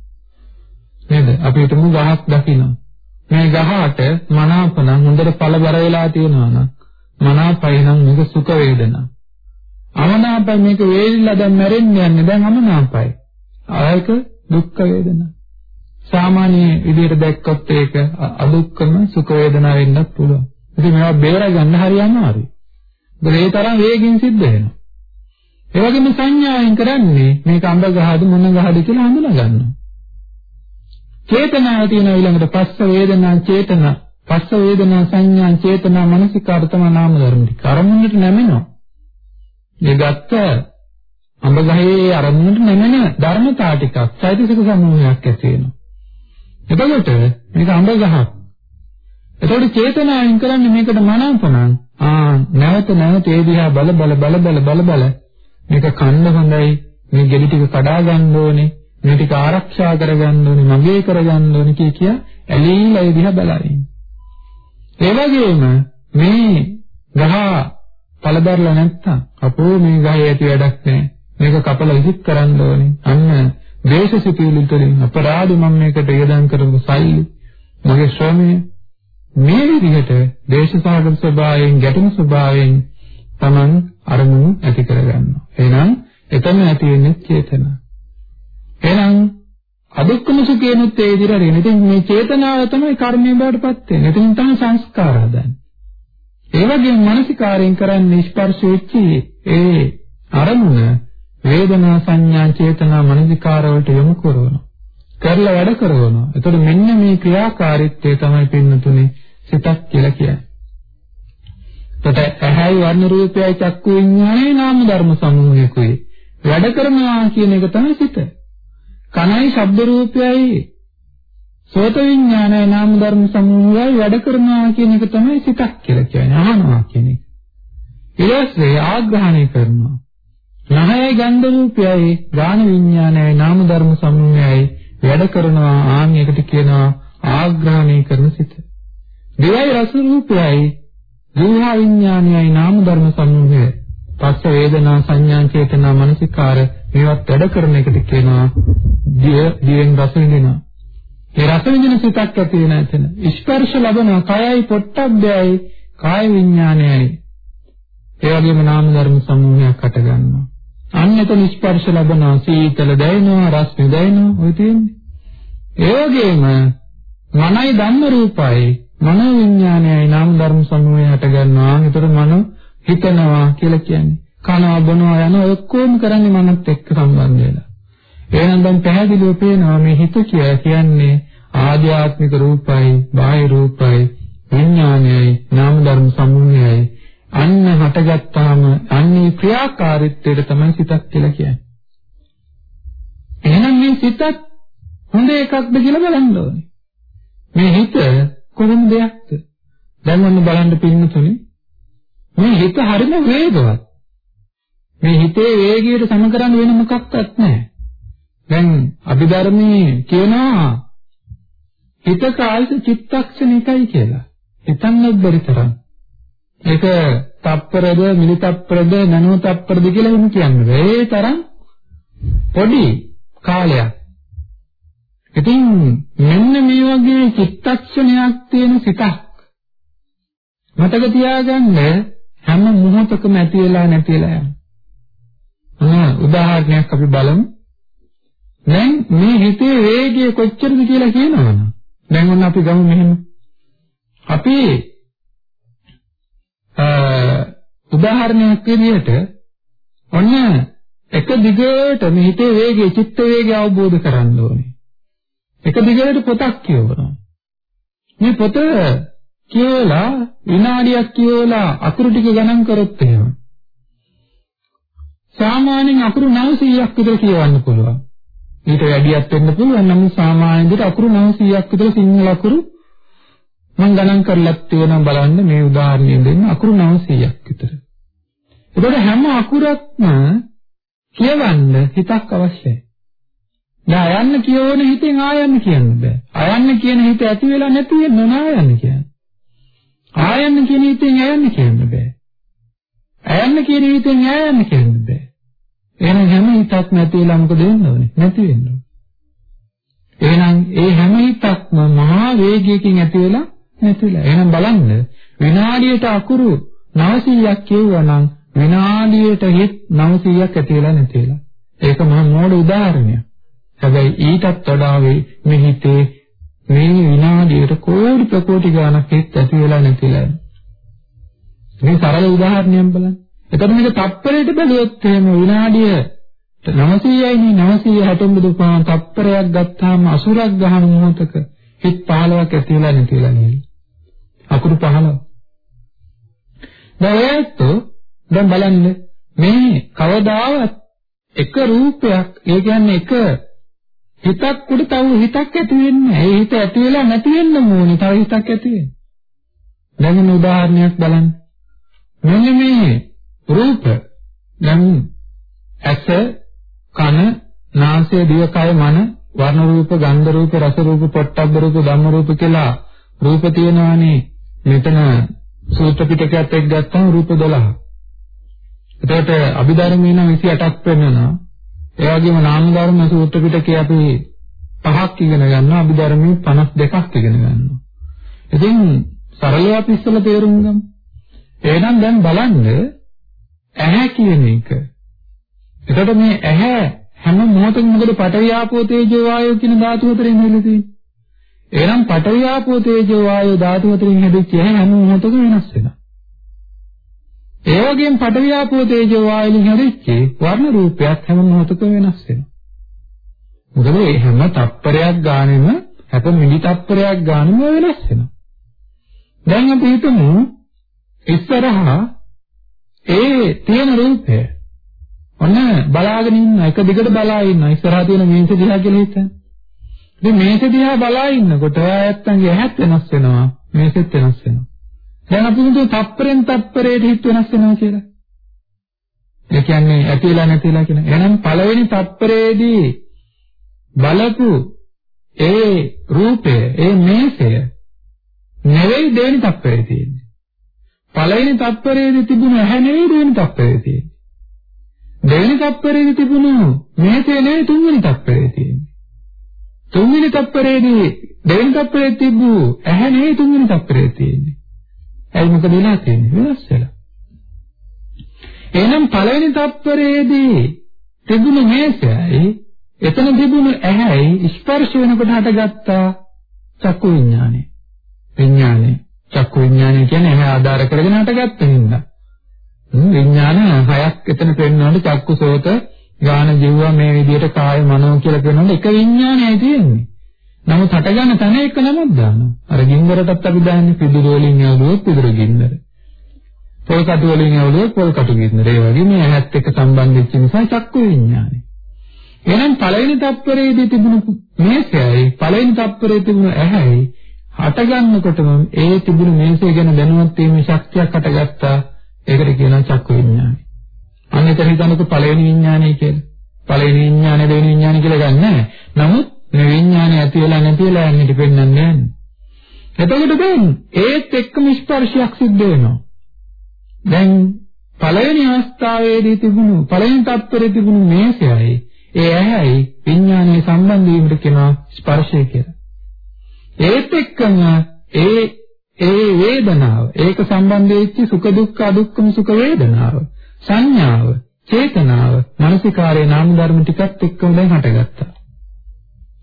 නේද අපි හිතමු ගහක් දකිනවා මේ ගහට මනාපනම් හොඳට පළබර වෙලා තියෙනවා නම් මනාපයි නම් මේක සුඛ වේදනා අමනාපයි මේක වේලිලා දැන් මැරෙන්න යන්නේ දැන් අමනාපයි. ආයක දුක්ඛ වේදනා සාමාන්‍ය විදිහට දැක්කොත් ඒක අදුක්ඛම සුඛ වේදනා වෙන්නත් පුළුවන්. ඉතින් මේවා බේරගන්න හරි අමාරුයි. ඒ තරම් වේගින් සිද්ධ වෙනවා. ඒ වගේම සංඥාවෙන් කරන්නේ මේක අඹ ගහද මොන ගහද කියලා හඳුනා ගන්නවා. චේතනාව තියෙන ඊළඟට පස්ස වේදනා චේතනා පස්ස වේදනා සංඥා චේතනා මනසිකාර තමයි නාම ධර්ම ටික. අරමුණට නැමෙනවා. මේ ගත්ත අඹ ගහේ අරමුණට නැමෙන ධර්මතා ටිකක් චෛතසික සමූහයක් ඇති වෙනවා. එතකොට මේක අඹ ගහක්. එතකොට චේතනාවෙන් කරන්නේ මේකට මනාපණං ආ නැවත නැවත ඒ දිහා බල බල බල බල බල බල මේක කන්න හොඳයි මේ ගෙඩි ටික කඩා ගන්න ඕනේ මේ ටික ආරක්ෂා කරගන්න ඕනේ මගේ කරගන්න ඕනේ කිය කිය ඇලීලා ඒ දිහා බලමින් ඒ වගේම මේ ගහ පළදරලා නැත්තම් අපෝ මේ ගහේ ඇති වැඩක් නැහැ මේක කපලා විසික් කරන්න ඕනේ අන්න දේශසිතුවිලි තුළින් අපරාධ මම මේකට යොදන් කරපු සල්ලි මගේ ශ්‍රමය මේ විදිහට දේශසාගත ස්වභාවයෙන් ගැටුණු ස්වභාවයෙන් Taman අරමුණු ඇති කරගන්නවා. එහෙනම් එතන ඇති වෙන්නේ චේතනා. එහෙනම් අදුක්කම සුඛේනොත් ඒ විදිහට රෙන. ඉතින් මේ චේතනාව තමයි කර්මයේ බවට පත් වෙන්නේ. එතන තමයි සංස්කාර හදන්නේ. ඒ වගේම මානසිකාරයෙන් කරන්නේ ස්පර්ශ වෙච්චි ඒ අරමුණ වේදනා සංඥා චේතනා මනසිකාර වලට යොමු කරනවා. කරලා වැඩ කරනවා. එතකොට මෙන්න මේ ක්‍රියාකාරීත්වය තමයි පින්නතුනේ සිතක් කියලා කියන්නේ. එතකොට ඇහැයි වර්ණ රූපයයි චක්කු විඤ්ඤාණය නාම ධර්ම සමූහයකුයි. වැඩ කරනවා කියන එක තමයි සිත. කනයි ශබ්ද රූපයයි සෝත විඤ්ඤාණය නාම ධර්ම සමූහයයි වැඩ කරනවා කියන එක තමයි සිතක් කියලා කියන්නේ. අහනවා කියන එක. ඊළඟට ආග්‍රහණය කරනවා. නහයයි ගන්ධ රූපයයි ගාන විඤ්ඤාණයයි නාම ධර්ම සමූහයයි වැඩ කරනවා ආන් එකට කියනවා ආග්‍රහණය කරන සිත. දෙවයි රස රූපයයි ජීවා විඥානයයි නාම ධර්ම සමූහය. පස්ස වේදනා සංඥා චේතනා මනසිකාර මේවත් වැඩ කරන එකට කියනවා දිය දියෙන් රස විඳිනවා. ඒ රස විඳින සිතක් ඇති වෙන එතන. ස්පර්ශ ලබන කයයි පොට්ටබ්බයයි කාය විඥානයයි. ඒ වගේම නාම ධර්ම සමූහයක් හට ගන්නවා. අන්න එතන ස්පර්ශ ලබනවා සීතල දැනෙනවා රස්නේ දැනෙනවා ඔය තියෙන්නේ. ඒ වගේම මනයි ධම්ම රූපයි මනෝ විඥානයයි නාම ධර්ම සමූහය හට ගන්නවා. ඒතර මන හිතනවා කියලා කියන්නේ. කනවා බොනවා යන ඔක්කොම කරන්නේ මනත් එක්ක සම්බන්ධ වෙලා. එහෙනම් දැන් පැහැදිලිව පේනවා මේ හිත කියලා කියන්නේ ආධ්‍යාත්මික රූපයි, බාහිර රූපයි, විඥානයයි, නාම ධර්ම සමූහයයි අන්න හටගත්තාම අන්නේ ක්‍රියාකාරීත්වයට තමයි සිතක් කියලා කියන්නේ. එහෙනම් මේ සිතත් හොඳ එකක්ද කියලා බලන්න ඕනේ. මේ හිත කොහොම දෙයක්ද? දැන් ඔන්න බලන්න පින්නතුනේ. මේ හිත හරිම වේගවත්. මේ හිතේ වේගයට සම කරන්න වෙන මොකක්වත් නැහැ. දැන් අභිධර්මයේ කියනවා හිතක ආයත චිත්තක්ෂණ එකයි කියලා. හිතන්නත් බැරි තරම්. ඒක තප්පරද මිලි තප්පරද නනෝ තප්පරද කියලා එහෙම කියන්නේ. ඒ තරම් පොඩි කාලයක්. ඉතින් මෙන්න මේ වගේ චිත්තක්ෂණයක් තියෙන සිතක් මතක තියාගන්න හැම මොහොතකම ඇති වෙලා නැති වෙලා යනවා. උදාහරණයක් අපි බලමු. දැන් මේ හිතේ වේගය කොච්චරද කියලා කියනවනම් දැන් ඔන්න අපි ගමු මෙහෙම. අපි උදාහරණයක් විදිහට ඔන්න එක දිගට මේ හිතේ වේගය චිත්ත වේගය අවබෝධ කරගන්න ඕනේ. එක දිගට පොතක් කියවනවා. මේ පොත කියලා විනාඩියක් කියලා අකුරු ටික ගණන් කරොත් එහෙම සාමාන්‍යයෙන් අකුරු 900ක් විතර කියවන්න පුළුවන්. ඊට වැඩියක් වෙන්න පුළුවන්. නමුත් සාමාන්‍ය විදිහට අකුරු 900ක් විතර සිංහල අකුරු මම ගණන් කරලත් තියෙනවා බලන්න මේ උදාහරණය දෙන්න අකුරු 900ක් විතර. එතකොට හැම අකුරක්ම කියවන්න හිතක් අවශ්‍යයි. දැන් අයන්න කියවන හිතෙන් ආයන්න කියන්න බෑ. අයන්න කියන හිත ඇති වෙලා නැති වෙන්න ඕන ආයන්න කියන්නේ. ආයන්න කියන හිතෙන් අයන්න කියන්න බෑ. අයන්න කියන හිතෙන් ආයන්න කියන්න බෑ. එහෙනම් හැම හිතක් නැති වෙලා මොකද වෙන්න ඕනේ? නැති වෙන්න ඕනේ. එහෙනම් ඒ හැම හිතක්ම මහා වේගයකින් ඇති වෙලා නැති වෙලා. එහෙනම් බලන්න විනාඩියට අකුරු 900ක් කියුවා නම් විනාඩියට හිත 900ක් ඇති වෙලා නැති වෙලා. ඒක මහා මෝඩ උදාහරණයක්. හැබැයි ඊටත් වඩා මේ හිතේ මේ විනාඩියට කෝටි ප්‍රකෝටි ගාණක් හිත ඇති වෙලා නැතිලා. මේ සරල උදාහරණයක් බලන්න. එතකොට මේක තප්පරයට බැලුවොත් එහෙම විනාඩිය 900යිනේ 969 පාන් තප්පරයක් ගත්තාම අසුරක් ගහන මොහොතක හිත 15ක් ඇති වෙලා නැතිලා නේද? අකුරු 15. දැන් ඒත් දැන් බලන්න මේ කවදාවත් එක රූපයක් ඒ කියන්නේ එක හිතක් උඩ තව හිතක් ඇති වෙන්නේ නැහැ. ඒ හිත ඇති වෙලා නැති වෙන්න ඕනේ. තව හිතක් ඇති වෙන්න. දැන් උදාහරණයක් බලන්න. මෙන්න මේ රූප දැන් ඇස කන නාසය දිවකය මන වර්ණ රූප ගන්ධ රූප රස රූප පොට්ටබ්බ රූප ධම්ම රූප කියලා රූප තියෙනවානේ මෙතන සූත්‍ර පිටකයත් එක්ක ගත්තම රූප 12. එතකොට අභිධර්මයේ නම් 28ක් වෙනවා. ඒ වගේම නාම ධර්ම සූත්‍ර පිටකේ අපි පහක් ඉගෙන ගන්නවා අභිධර්මයේ 52ක් ඉගෙන ගන්නවා. ඉතින් සරලව අපි ඉස්සෙල්ලා තේරුම් ගමු. එහෙනම් දැන් බලන්න ඇහැ කියන එක. එතකොට මේ ඇහැ හැම මොහොතකම මොකද පඨවි ආපෝ තේජෝ වායෝ කියන ධාතු හතරෙන් හැදෙලා තියෙන්නේ. එහෙනම් පඨවි ආපෝ තේජෝ වායෝ ධාතු හතරෙන් හැදිච්ච ඇහැ හැම මොහොතකම වෙනස් වෙනවා. ඒ වගේම පඩවියාපෝ තේජෝ වායුලින් හැදිච්ච වර්ණ රූපයක් හැම මොහොතකම වෙනස් වෙනවා. මොකද මේ හැම තප්පරයක් ගානෙම හැප මිලි තප්පරයක් ගානෙම වෙනස් වෙනවා. දැන් අපි හිතමු ඉස්සරහා ඒ තියෙන රූපය ඔන්න බලාගෙන ඉන්න එක දිගට බලා ඉන්න ඉස්සරහා තියෙන මේස දිහා කියලා හිතන්න. ඉතින් මේස දිහා බලා ඉන්නකොට ඔයා ඇත්තන්ගේ ඇහත් වෙනස් වෙනවා මේසෙත් වෙනස් වෙනවා. දැන් අපි හිතුව තප්පරෙන් තප්පරයට හිත වෙනස් වෙනවා කියලා. ඒ කියන්නේ ඇතිලා නැතිලා කියන. එහෙනම් පළවෙනි තප්පරයේදී බලපු ඒ රූපය, ඒ මේසය නෙවෙයි දෙවෙනි තප්පරේ තියෙන්නේ. පළවෙනි තප්පරයේදී තිබුණ ඇහැ නෙවෙයි දෙවෙනි තප්පරේ තියෙන්නේ. දෙවෙනි තප්පරයේදී තිබුණු මේසය නෙවෙයි තුන්වෙනි තප්පරේ තියෙන්නේ. තුන්වෙනි තප්පරයේදී දෙවෙනි තප්පරේ තිබු ඇහැ නෙවෙයි තුන්වෙනි තප්පරේ තියෙන්නේ. ඇයි මොකද වෙලා තියෙන්නේ වෙනස් වෙලා. එහෙනම් පළවෙනි තත්පරයේදී තිබුණු මේසයයි එතන තිබුණු ඇහැයි ස්පර්ශ වෙනකොට හටගත්තා චක්කු විඥානය. විඥානය චක්කු විඥානය කියන්නේ ඇහැ ආධාර කරගෙන හටගත්ත හින්දා. විඥාන හයක් එතන පෙන්වනකොට චක්කු සෝත ගාන ජීව මේ විදිහට කාය මනෝ කියලා කියනකොට එක විඥානයයි තියෙන්නේ. නමුත් හටගන්න තැන එක නමක් දානවා. අර ගින්දරටත් අපි දාන්නේ පිදුරු වලින් ඇවලුවොත් පිදුරු ගින්දර. පොල් කටු වලින් ඇවලුවොත් පොල් කටු ගින්දර. ඒ වගේ මේ ඇහත් එක්ක සම්බන්ධ වෙච්ච නිසා චක්කු විඥානය. එහෙනම් පළවෙනි තත්පරයේදී තිබුණු මේසයයි පළවෙනි තත්පරයේ තිබුණු ඇහැයි හටගන්නකොටම ඒ තිබුණු මේසය ගැන දැනුවත් වීමේ ශක්තියක් හටගත්තා. ඒකට කියනවා චක්කු විඥානය. අන්න ඒක හිතනකොට පළවෙනි විඥානය කියලා. පළවෙනි විඥානය දෙවෙනි විඥානය කියලා ගන්න නැහැ. නමුත් මේ විඥානය ඇති වෙලා නැති වෙලා යන්නේ දෙපෙන්නන්නේ නැහැ. එතකොට දැන් ඒත් එක්කම ස්පර්ශයක් සිද්ධ වෙනවා. දැන් පළවෙනි අවස්ථාවේදී තිබුණු පළවෙනි තත්ත්වයේ තිබුණු මේසයයි ඒ ඇහැයි විඥානයේ සම්බන්ධ වීමට කියනවා ස්පර්ශය කියලා. ඒත් එක්කම ඒ ඒ වේදනාව ඒක සම්බන්ධ වෙච්ච සුඛ දුක්ඛ අදුක්ඛම සුඛ වේදනාව සංඥාව චේතනාව මානසිකාරයේ නාම ධර්ම ටිකත් එක්කම දැන් හටගත්තා.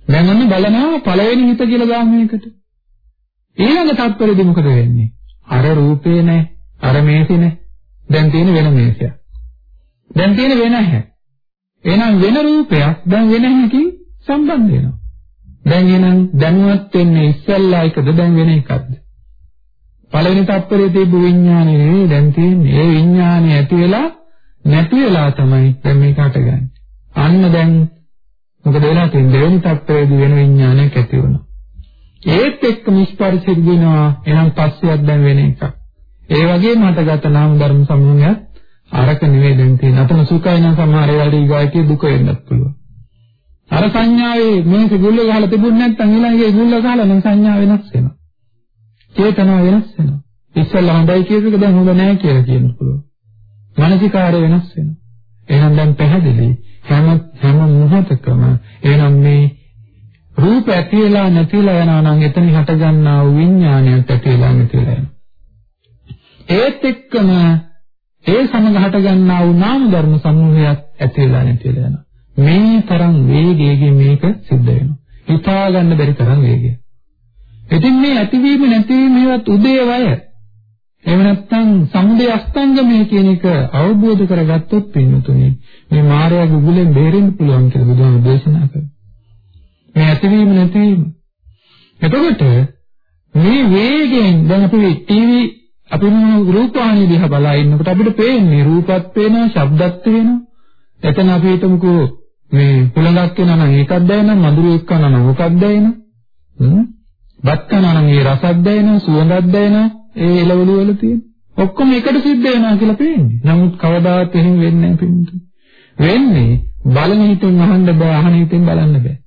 දැන් ඔන්න බලනවා පළවෙනි හිත කියලා දාමු මේකට. ඊළඟ තත්පරෙදි මොකද වෙන්නේ? අර රූපේ නැහැ, අර මේසේ නැහැ. දැන් තියෙන වෙන මේසයක්. දැන් තියෙන වෙන ඇහැ. එහෙනම් වෙන රූපයක් දැන් වෙන ඇහැකින් සම්බන්ධ වෙනවා. දැන් එහෙනම් දැනුවත් වෙන්නේ ඉස්සල්ලා එකද දැන් වෙන එකක්ද? පළවෙනි තත්පරයේ තිබු විඥානය නෙවෙයි දැන් තියෙන්නේ. ඒ විඥානය ඇති වෙලා නැති වෙලා තමයි දැන් මේක හටගන්නේ. අන්න දැන් මොකද වෙලා තියෙන දෙවෙනි තත්ත්වයේදී වෙන විඥානයක් ඇති වෙනවා. ඒත් එක්ක නිස්පරිසි දිනවා එනම් පස්සෙයක් දැන් වෙන එකක්. ඒ වගේම හටගත නාම ධර්ම සමූහයක් අරක නෙවෙයි දැන් තියෙන. අතන සුඛය නම් සමහර වෙලාවට ඊගායකේ දුක වෙන්නත් පුළුවන්. අර සංඥාවේ මේක ගුල්ල ගහලා තිබුණ නැත්නම් ඊළඟේ ගුල්ල ගහලා නම් සංඥා වෙනස් වෙනවා. චේතනාව වෙනස් වෙනවා. ඉස්සෙල්ලා හොඳයි කියප එක දැන් හොඳ නැහැ කියලා කියන්න පුළුවන්. මානසිකාරය වෙනස් වෙනවා. එහෙනම් දැන් පැහැදිලි හැම හැම මොහොතකම එහෙනම් මේ රූප ඇති වෙලා නැතිලා යනවා නම් එතන හටගන්නා වූ විඥානයක් ඇති වෙලා නැතිලා යනවා. ඒත් එක්කම ඒ සමග හටගන්නා වූ නාම ධර්ම සමූහයක් ඇති වෙලා නැතිලා යනවා. මේ තරම් වේගයෙන් මේක සිද්ධ වෙනවා. හිතා ගන්න බැරි තරම් වේගය. ඉතින් මේ ඇතිවීම නැතිවීම ඒවත් උදේවය. එහෙම නැත්නම් සමුදය අස්තංගමය කියන එක අවබෝධ කරගත්තොත් පින්නතුනේ මේ මායя ගුගලෙන් බේරෙන්න පුළුවන් කියලා බුදුහාම දේශනා කරා. මේ ඇතිවීම නැතිවීම. එතකොට මේ වේගයෙන් දැන් අපි ටීවී අපි රූපවාහිනිය දිහා බලා ඉන්නකොට අපිට පේන්නේ රූපත් පේනවා, ශබ්දත් පේනවා. එතන අපි හිතමුකෝ මේ හුලඟක් වෙනා නම් ඒකක් දැනෙනවා, මధుරයක් කරනවා නම් ඕකක් දැනෙනවා. හ්ම්. බත් කරනවා නම් ඒ රසක් දැනෙනවා, සුවඳක් දැනෙනවා. ඒ එළවලු වල තියෙන. ඔක්කොම එකට සිද්ධ වෙනවා කියලා පේන්නේ. නමුත් කවදාවත් එහෙම වෙන්නේ නැහැ වෙන්නේ බලන හිතෙන් අහන්න බෑ, අහන හිතෙන් බලන්න බෑ.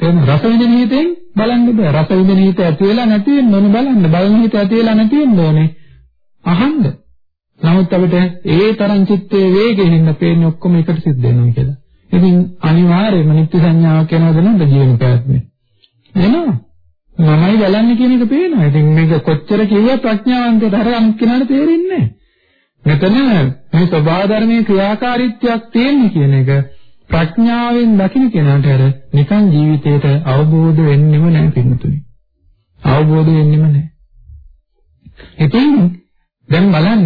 තේරෙන රස විඳින හිතෙන් බලන්න බෑ. රස විඳින හිත ඇති වෙලා නැති වෙන්න ඕනේ බලන්න. බලන හිත ඇති වෙලා නැති වෙන්න ඕනේ. අහන්න. නමුත් අපිට ඒ තරම් චිත්තයේ වේගෙහින්න පේන්නේ ඔක්කොම එකට සිද්ධ වෙනවා කියලා. ඉතින් අනිවාර්යයෙන්ම නිත්‍ය සංඥාවක් යනවද නැද්ද ජීවන පැවැත්මේ? එනවා. මමයි බලන්නේ කියන එක පේනවා. ඉතින් මේක කොච්චර කිව්වත් ප්‍රඥාවන්තයට අර අනිත් කෙනාට තේරෙන්නේ නැහැ. මෙතන මේ ස්වභාව ධර්මයේ ක්‍රියාකාරීත්වයක් තියෙන්නේ කියන එක ප්‍රඥාවෙන් දකින්න කෙනාට අර නිකන් ජීවිතේට අවබෝධ වෙන්නෙම නැහැ පින්නතුනි. අවබෝධ වෙන්නෙම නැහැ. ඉතින් දැන් බලන්න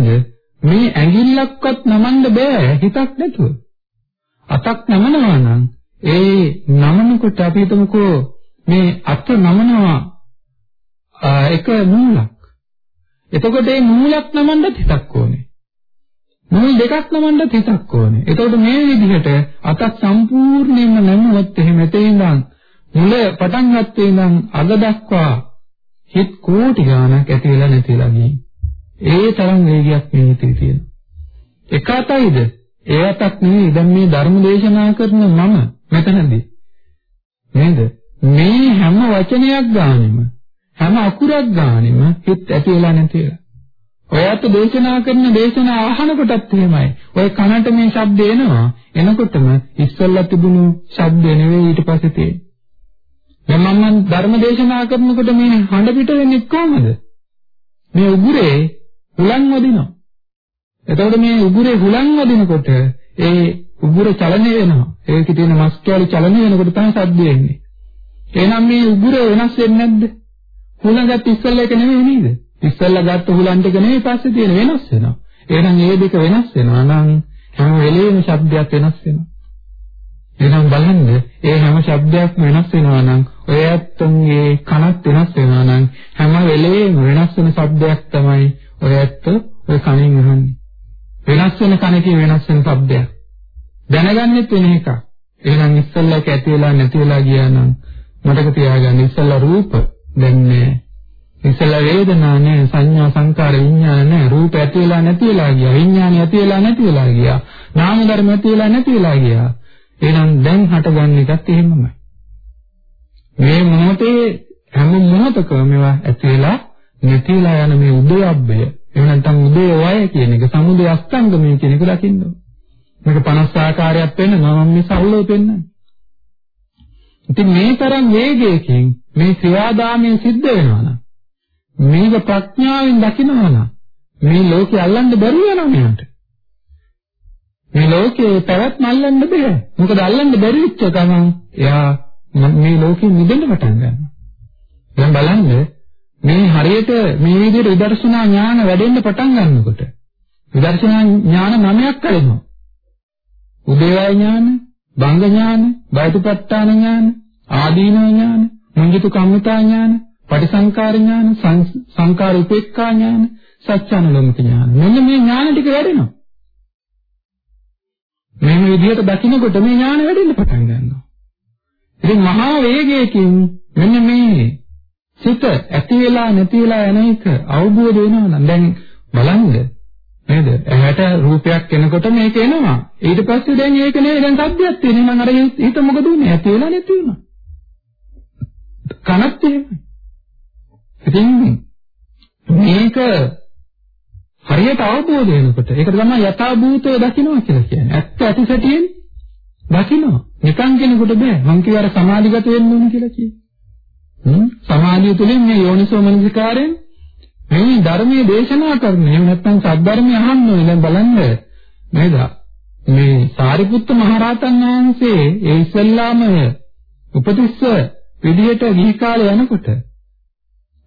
මේ ඇඟිල්ලක්වත් නමන්න බෑ හිතක් නැතුව. අතක් නමනවා නම් ඒ නමනකොට අපි හිතමුකෝ මේ අත නමනවා එක මූලක්. එතකොට මේ මූලක් නමන්න හිතක් ඕනේ. මූල දෙකක් නමන්න හිතක් ඕනේ. එතකොට මේ විදිහට අතක් සම්පූර්ණයෙන්ම නැමුවත් එහෙම තේින්නම් මුල පටන් ගත්තේ ඉඳන් අග දක්වා හිත කෝටි ගාණක් ඇති වෙලා නැතිලා ගිහින්. ඒ තරම් වේගයක් මේ හිතේ තියෙනවා. එක අතයිද? ඒ අතක් නෙවෙයි දැන් මේ ධර්ම දේශනා කරන මම මෙතනදී. නේද? මේ හැම වචනයක් ගානෙම හැම අකුරක් ගානෙම හිත ඇති වෙලා නැති වෙලා. ඔයත් දේශනා කරන දේශනා අහන කොටත් එහෙමයි. ඔය කනට මේ ශබ්ද එනවා. එනකොටම ඉස්සෙල්ලා තිබුණු ශබ්ද නෙවෙයි ඊට පස්සේ තියෙන්නේ. දැන් මම ධර්ම දේශනා කරනකොට මේ හඬ පිට වෙන්නේ කොහමද? මේ උගුරේ හුලං වදිනවා. එතකොට මේ උගුරේ හුලං වදිනකොට ඒ උගුර චලනය වෙනවා. ඒකේ තියෙන මස් කැලි චලනය වෙනකොට තමයි ශබ්ද එන්නේ. එහෙනම් මේ උගුර වෙනස් වෙන්නේ නැද්ද? හුලඟත් ඉස්සෙල්ලා එක නෙවෙයි නේද? ඉස්සෙල්ලා ගත්ත හුලන් ටික නෙවෙයි පස්සේ තියෙන වෙනස් වෙනවා. එහෙනම් මේ දෙක වෙනස් වෙනවා නම් හැම වෙලෙම ශබ්දයක් වෙනස් වෙනවා. එහෙනම් බලන්න ඒ හැම ශබ්දයක්ම වෙනස් වෙනවා නම් ඔය ඇත්තන්ගේ කනත් වෙනස් වෙනවා නම් හැම වෙලෙම වෙනස් වෙන ශබ්දයක් තමයි ඔය ඇත්ත ඔය කනින් අහන්නේ. වෙනස් වෙන කනකින් වෙනස් වෙන ශබ්දයක්. දැනගන්නෙත් වෙන එකක්. එහෙනම් ඉස්සෙල්ලා ඒක ඇති වෙලා නැති වෙලා ගියා නම් මතක තියාගන්න ඉස්සෙල්ලා රූප දැන් නෑ. ඉස්සෙල්ලා වේදනා නෑ, සංඥා සංකාර විඥාන නෑ. රූප ඇති වෙලා නැති වෙලා ගියා. විඥාන ඇති වෙලා නැති වෙලා ගියා. නාම ධර්ම ඇති වෙලා නැති වෙලා ගියා. එහෙනම් දැන් හටගන්න එකත් එහෙමමයි. මේ මොහොතේ හැම මොහොතකම මේවා ඇති වෙලා නැති වෙලා යන මේ උදයබ්බය එහෙම නැත්නම් උදේ වය කියන එක සමුදය අස්තංගමය කියන එක දකින්න ඕනේ. මේක 50 ආකාරයක් වෙන්න මම මේ සහුලව පෙන්නන්නේ. ඉතින් මේ තරම් වේගයකින් මේ ක්‍රියාදාමය සිද්ධ වෙනවා නම් මේක ප්‍රඥාවෙන් දකිනවා නම් මේ ලෝකේ අල්ලන්න බැරි වෙනවා මෙයාට. මේ ලෝකේ පැවැත්ම අල්ලන්න බෑ. මොකද අල්ලන්න බැරි වෙච්ච ගමන් එයා මේ ලෝකෙ මිදෙන්න පටන් ගන්නවා. දැන් බලන්න මේ හරියට මේ විදිහට විදර්ශනා ඥාන වැඩෙන්න පටන් ගන්නකොට විදර්ශනා ඥාන නමයක් කරනවා. උදේවය ඥාන, භංග ඥාන, බයතුපත්තාන ඥාන, ආදීනව ඥාන, මුංජිතු කම්මිතා ඥාන, පටිසංකාර ඥාන, සංකාර උපේක්ඛා ඥාන, සත්‍යානුලෝමික ඥාන. මෙන්න මේ ඥාන ටික වැඩෙනවා. මේ විදිහට දකින්නකොට මේ ඥාන වැඩෙන්න පටන් ගන්නවා. ඉතින් මහා වේගයකින් මෙන්න මේ සිත ඇති වෙලා නැති වෙලා යන එක අවබෝධ වෙනවා නම් දැන් බලන්න නේද? ඇහැට රූපයක් එනකොට මේක එනවා. ඊට පස්සේ දැන් ඒක නෙවෙයි දැන් සද්දයක් තියෙනවා. මම අර හිත මොකද උනේ? ඇති වෙලා නැති වුණා. කනත් එහෙමයි. ඉතින් මේක හරියට අවබෝධ වෙනකොට ඒක තමයි යථා භූතය දකින්නවා කියලා කියන්නේ. ඇත්ත ඇති සැටියෙන් දකින්නවා. නිකන් කෙනෙකුට බෑ. මං කිව්ව අර සමාධිගත වෙන්න ඕන කියලා කියේ. හ්ම් සමාධිය තුළින් මේ යෝනිසෝ මනසිකාරයෙන් මේ ධර්මයේ දේශනා කරන එහෙම නැත්නම් සද්ධර්මය අහන්න ඕනේ. දැන් බලන්න නේද? මේ සාරිපුත්ත මහරහතන් වහන්සේ ඒ ඉස්සල්ලාම උපතිස්ස විදියට ගිහි කාලේ යනකොට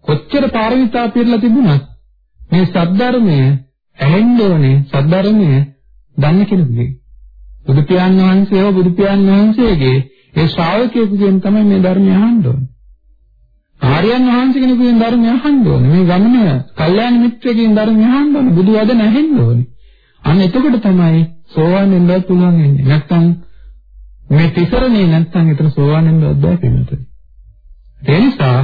කොච්චර පාරමිතා පිරලා තිබුණත් මේ සද්ධර්මය ඇහෙන්න ඕනේ සද්ධර්මය දන්න කෙනෙකුගේ බුදු පියාණන් වහන්සේව බුදු පියාණන් වහන්සේගේ ඒ ශ්‍රාවකයෙකුගෙන් තමයි මේ ධර්මය අහන්න ඕනේ. ආර්යයන් වහන්සේ කෙනෙකුගෙන් ධර්මය අහන්න ඕනේ. මේ ගමන කල්යාණ මිත්‍රයෙකුගෙන් ධර්මය අහන්න ඕනේ. බුදු වදන ඇහෙන්න ඕනේ. අන්න එතකොට තමයි සෝවාන් වෙන්න පුළුවන් වෙන්නේ. නැත්තම් මේ තිසරණේ නැත්තම් එතන සෝවාන් වෙන්න බෑ පිළිතුරු. ඒ නිසා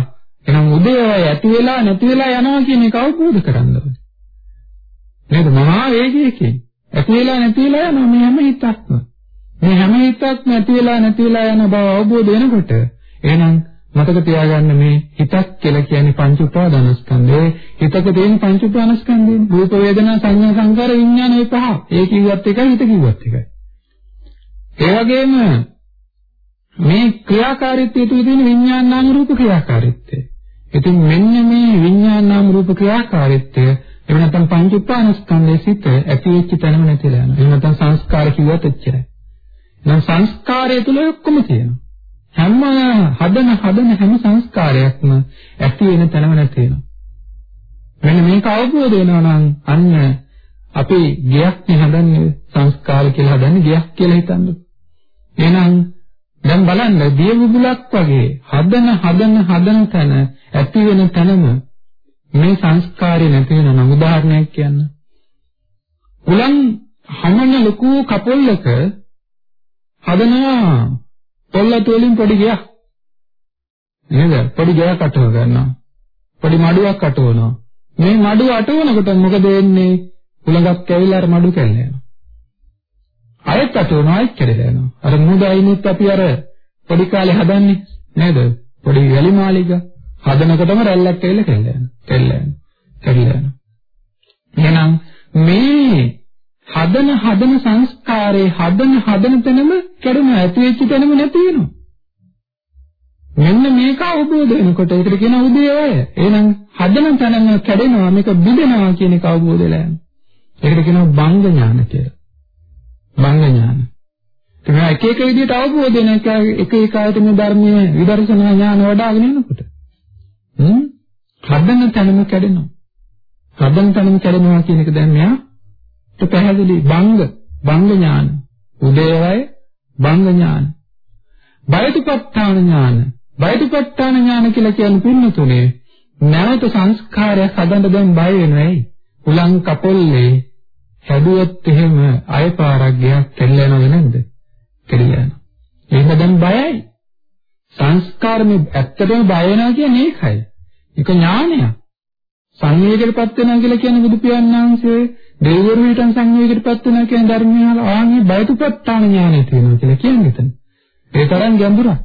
එහෙනම් උදේ ඇති වෙලා නැති වෙලා යනවා කියන එක අවබෝධ කරගන්න ඕනේ. නේද? මහා වේගයකින් ඇති වෙලා නැති වෙලා යනවා මේ හැම හිතක්ම. මේ හැම හිතක්ම ඇති වෙලා නැති වෙලා යන බව අවබෝධ වෙනකොට එහෙනම් මතක තියාගන්න මේ හිතක් කියලා කියන්නේ පංච උපාදානස්කන්ධේ හිතක තියෙන පංච උපාදානස්කන්ධේ රූප වේදනා සංඥා සංකාර විඥාන මේ පහ. ඒ කිව්වත් එකයි හිත කිව්වත් එකයි. ඒ වගේම මේ ක්‍රියාකාරීත්වය තුළ තියෙන විඥාන නාම රූප ක්‍රියාකාරීත්වය. ඉතින් මෙන්න මේ විඥාන නාම රූප ක්‍රියාකාරීත්වය එහෙම නැත්නම් පංච උපාදානස්කන්ධයේ සිට ඇති වෙච්ච තැනම නැතිලා යනවා. එහෙම නැත්නම් සංස්කාර කිව්වත් එච්චරයි. එහෙනම් සංස්කාරය තුල ඔක්කොම තියෙනවා. හැම හදන හදන හැම සංස්කාරයක්ම ඇති වෙන තැනම නැති වෙනවා. මෙන්න මේක අවබෝධ වෙනවා නම් අන්න අපි ගයක් නේ හදන්නේ සංස්කාර කියලා හදන්නේ ගයක් කියලා හිතන්නේ. එහෙනම් දැන් බලන්න දිය බුබුලක් වගේ හදන හදන හදන තැන ඇති වෙන තැනම මේ සංස්කාරය නැති වෙනවා උදාහරණයක් කියන්න. උලන් හමන ලොකු කපොල්ලක හදනවා පොල්ලත වලින් පොඩි ගයක්. නේද? පොඩි ගයක් අටව ගන්නවා. පොඩි මඩුවක් අටවනවා. මේ මඩුව අටවනකොට මොකද වෙන්නේ? උලඟක් කැවිලා අර මඩු කැල්ල යනවා. අයත් අටවනවා අයත් කැඩලා යනවා. අර මුදයිනුත් අපි අර පොඩි කාලේ හදන්නේ නේද? පොඩි වැලි මාලිගා හදනකොටම රැල්ලක් කැවිලා කැල්ල යනවා. කැල්ල යනවා. කැඩලා යනවා. එහෙනම් මේ හදන හදන සංස්කාරේ හදන හදන තැනම කැඩෙනවා ඇති වෙච්ච තැනම නැති වෙනවා. මෙන්න මේක අවබෝධ වෙනකොට ඒකට කියන උදේවය. එහෙනම් හදන තැනම කැඩෙනවා මේක බිඳෙනවා කියන එක අවබෝධ වෙලා යනවා. ඒකට කියනවා බංග ඥාන කියලා. බංග ඥාන. තමයි එක එක විදිහට අවබෝධ වෙන එක එක එක ආයතන ධර්මයේ විදර්ශනා ඥාන වඩ아가ගෙන යනකොට. හ්ම්? හදන තැනම කැඩෙනවා. හදන තැනම කැඩෙනවා කියන එක දැන් මෙයා පැහැදිලි බංග බංග ඥාන. උදේවය බංග ඥාන. බයතුපත්තාන ඥාන. බයතුපත්තාන ඥාන කියලා කියන්නේ පින්නතුනේ නැවත සංස්කාරයක් හදන්න දැන් බය වෙනවයි උලං කපොල්ලේ හැදුවොත් එහෙම අය පාරක් ගියක් කෙල්ලනවද නැද්ද? කෙල්ලන එහෙම දැන් බයයි. සංස්කාරමේ ඇත්තටම බය වෙනවා කියන්නේ ඒකයි ඒක ඥානයක්. සංවේගයටපත් වෙනවා කියලා කියන්නේ බුදු පියාණන් වහන්සේ දෙවිවරු හිටන් සංවේගයටපත් වෙනවා කියන ධර්මය ආන්නේ බයතුපත්තාන ඥානය තියෙනවා කියලා කියන්නේ එතන. ඒ තරම් ගැඹුරක්.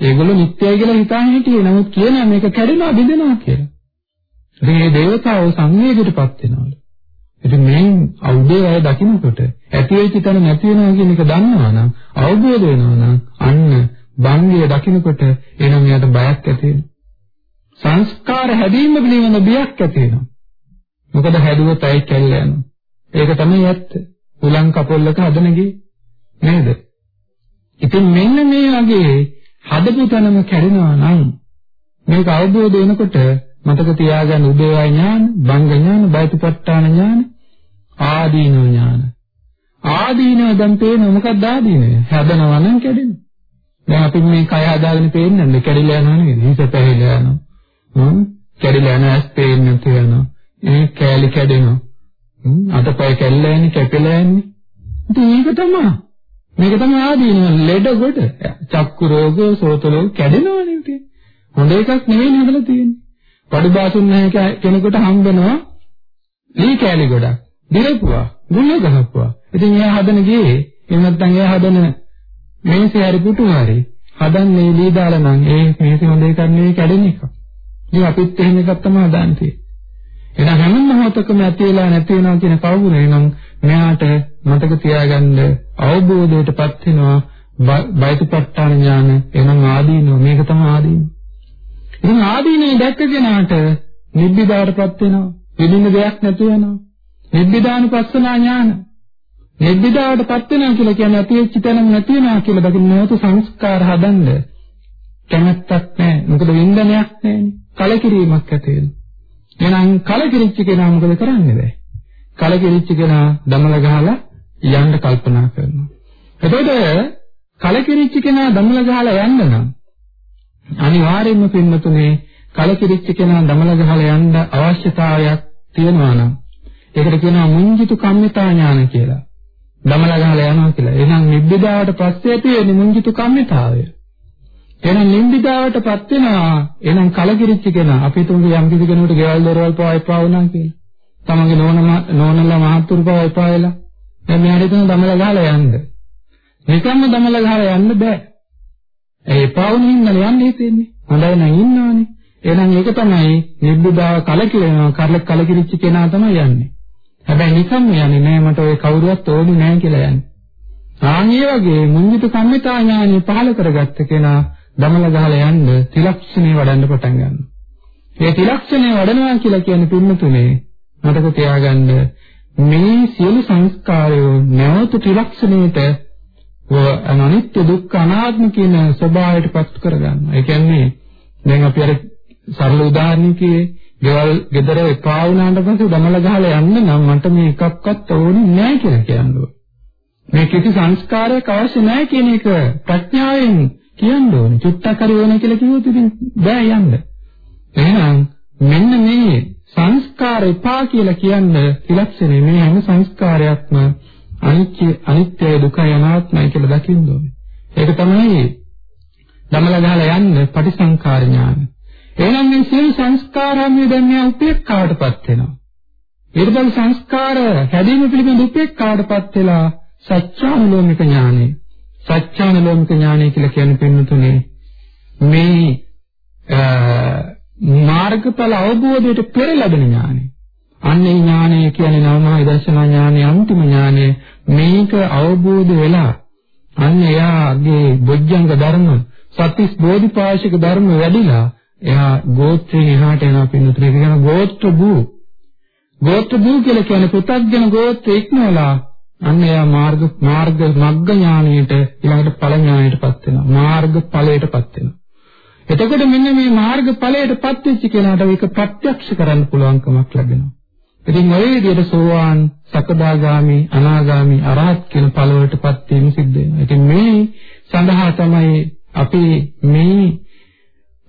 ඒගොල්ලෝ නිත්‍යයි කියලා හිතාගෙන හිටියේ නමුත් කියනවා මේක කැඩෙනවා බිඳෙනවා කියලා. ඉතින් මේ දේවතාව සංවේගයටපත් වෙනවලු. ඉතින් මේ අවුදේ අය දකින්නකොට ඇති වෙච්ච තැන නැති වෙනවා කියන එක දන්නවා නම් අවබෝධ වෙනවා නම් අන්න බංගය දකින්නකොට එනම් එයාට බයක් ඇති වෙනවා. සංස්කාර හැදීම පිළිබඳ බියක් ඇති වෙනවා. මොකද හැදුවොත් ඇයි කැල්ල යනවා. ඒක තමයි ඇත්ත. උලං කපොල්ලක හදනගේ නේද? ඉතින් මෙන්න මේ වගේ හදපු තැනම කැඩෙනවා නම් මේක අවබෝධ වෙනකොට මතක තියාගන්න උදේවයි ඥාන, බංග ඥාන, බයතුපත්ඨාන ඥාන, ආදීනව ඥාන. ආදීනව දැන් පේන මොකක්ද ආදීනව? හැදනවා නම් කැඩෙනවා. දැන් අපි මේ කය හදාගෙන පේන්නේ නැද්ද? කැඩිලා යනවා නේද? හිත පැහැිලා යනවා. හ්ම් කැඩිලා යන ඇස් පේන්නේ නැති වෙනවා. ඒ කෑලි කැඩෙනවා. හ්ම් අතපය කැල්ලා යන්නේ කැපෙලා යන්නේ. ඉතින් ඒක තමයි. මේක තමයි ආදීනව ලෙඩ කොට. චක්කු රෝග, සෝත රෝග කැඩෙනවනේ ඉතින්. හොඳ එකක් නෙවෙයි හදලා තියෙන්නේ. පඩු බාසුන් නැහැ කෙනෙකුට හම්බෙනවා ලී කෑලි ගොඩක්. දිරපුවා, ගුණ ගහපුවා. ඉතින් එයා හදන ගේ එහෙම නැත්නම් එයා හදන මේසේ හරි පුටු හරි හදන්නේ ලී දාලා නම් ඒ මේසේ හොඳ එකක් නෙවෙයි කැඩෙන එක. ඉතින් අපිත් එහෙම එකක් තමයි හදන්නේ. එහෙනම් හැම මොහොතකම ඇති වෙලා නැති වෙනවා කියන කවුරුනේ නම් මෙයාට මතක තියාගන්න අවබෝධයටපත් වෙනවා බයිතපට්ඨාන ඥාන එනම් ආදීනෝ මේක තමයි ආදීනෝ. ඉතින් ආදීනේ දැක්ක කෙනාට නිබ්බිදාටපත් වෙනවා. විඳින්න දෙයක් නැති වෙනවා. නිබ්බිදානුපස්සනා ඥාන. නිබ්බිදාටපත් වෙනවා කියලා කියන්නේ ඇති වෙච්ච තැනම නැති වෙනවා කියලා දකින්න නැවත සංස්කාර හදන්න කැමැත්තක් නැහැ. මොකද වින්දනයක් නැහැනේ. කලකිරීමක් ඇති වෙනවා. එහෙනම් කලකිරිච්ච කෙනා මොකද කරන්නේ දැන්? කලකිරිච්ච කෙනා දමල ගහලා යන්න කල්පනා කරනවා. එතකොට කලකිරිච්ච කෙනා දමල ගහලා යන්න නම් අනිවාර්යයෙන්ම පින්නතුනේ කලකිරිච්ච කෙනා දමල ගහලා යන්න අවශ්‍යතාවයක් තියෙනවා නම් ඒකට කියනවා මුංජිතු කම්මිතා ඥාන කියලා. දමල ගහලා යනවා කියලා. එහෙනම් නිබ්බිදාවට පස්සේ ඇති වෙන්නේ මුංජිතු කම්මිතාවය. එහෙනම් නිබ්බිදාවටපත් වෙනවා. එහෙනම් කලකිරිච්ච කෙනා අපි තුන්ගේ යම් කිසි කෙනෙකුට ගෙවල් දොරවල් පවා එපා වුණා කියලා. තමන්ගේ නෝන නෝනලා මහත්තුරු පවා එපා වෙලා. දැන් මෙයාට හිතන දමල ගහලා යන්න. නිකම්ම දමල ගහලා යන්න බෑ. ඒ එපා වුණ හින්දා යන්න හිතෙන්නේ. හොඳයි නම් ඉන්නවනේ. එහෙනම් ඒක තමයි නිබ්බුදාව කලකිරෙනවා කරල කලකිරිච්ච කෙනා තමයි යන්නේ. හැබැයි නිකම්ම යන්නේ නෑ මට ඔය කවුරුවත් ඕනේ නෑ කියලා යන්නේ. ආන් ඒ වගේ මුංජිත කම්මිතා ඥානෙ පහල කරගත්ත කෙනා දමල ගහලා යන්න ත්‍රිලක්ෂණේ වඩන්න පටන් ගන්නවා. මේ ත්‍රිලක්ෂණේ වඩනවා කියලා කියන්නේ පින්නතුනේ මතක තියාගන්න මේ සියලු සංස්කාරයෝ නැවත ත්‍රිලක්ෂණයට අනිත්‍ය දුක්ඛ අනාත්ම කියන ස්වභාවයට පත් කරගන්නවා. ඒ කියන්නේ දැන් අපි අර සරල උදාහරණයකේ ගෙවල් ගෙදර එපා වුණාට පස්සේ දමල ගහලා යන්න නම් මට මේ එකක්වත් ඕනේ නැහැ කියලා කියනවා. මේ කිසි සංස්කාරයක් අවශ්‍ය නැහැ කියන එක ප්‍රඥාවෙන් කියන්න ඕනේ. චුට්ටක් හරි ඕනේ කියලා කිව්වොත් ඉතින් බෑ යන්න. එහෙනම් මෙන්න මේ සංස්කාර එපා කියලා කියන්න ත්‍රිලක්ෂණේ මේ හැම සංස්කාරයක්ම අනිත්‍ය අනිත්‍ය දුකයි අනාත්මයි කියලා දකින්න ඕනේ. ඒක තමයි දමල ගහලා යන්න පටිසංකාර ඥාන. එහෙනම් මේ සියලු සංස්කාරයන් දැන් මෙයා උපේක්ඛාවටපත් වෙනවා. ඊට පස්සේ සංස්කාර හැදීම පිළිබඳ උපේක්ඛාවටපත් වෙලා සත්‍යානුලෝමික ඥානෙ. සත්‍යානුලෝමික ඥානෙ කියලා කියන්නේ පින්නතුනේ මේ මාර්ගඵල අවබෝධයට පෙර ලැබෙන ඥානෙ. අන්නේ ඥානය කියන්නේ නාමහා දර්ශනා ඥානයේ අන්තිම ඥානය. මේක අවබෝධ වෙලා අන්න එයාගේ බොජ්ජංග ධර්ම සත්‍තිස් බෝධිපාශික ධර්ම වැඩිලා එයා ගෝත්‍රයෙන් එහාට යනවා පින්නතුනේ. කියන ගෝත්‍ර භූ. ගෝත්‍ර භූ කියලා කියන්නේ පුතග්ජන ගෝත්‍ර ඉක්මවලා අන්න එයා මාර්ග මාර්ග මග්ග ඥානයට ඊළඟට ඵල ඥානයටපත් වෙනවා මාර්ග ඵලයටපත් වෙනවා එතකොට මෙන්න මේ මාර්ග ඵලයටපත් වෙච්ච කෙනාට ඒක ප්‍රත්‍යක්ෂ කරන්න පුළුවන්කමක් ලැබෙනවා ඉතින් ඔය විදිහට සෝවාන්, සකදාගාමි, අනාගාමි, අරහත් කියන ඵලවලටපත් වීම සිද්ධ වෙනවා. ඉතින් මේ සඳහා තමයි අපි මේ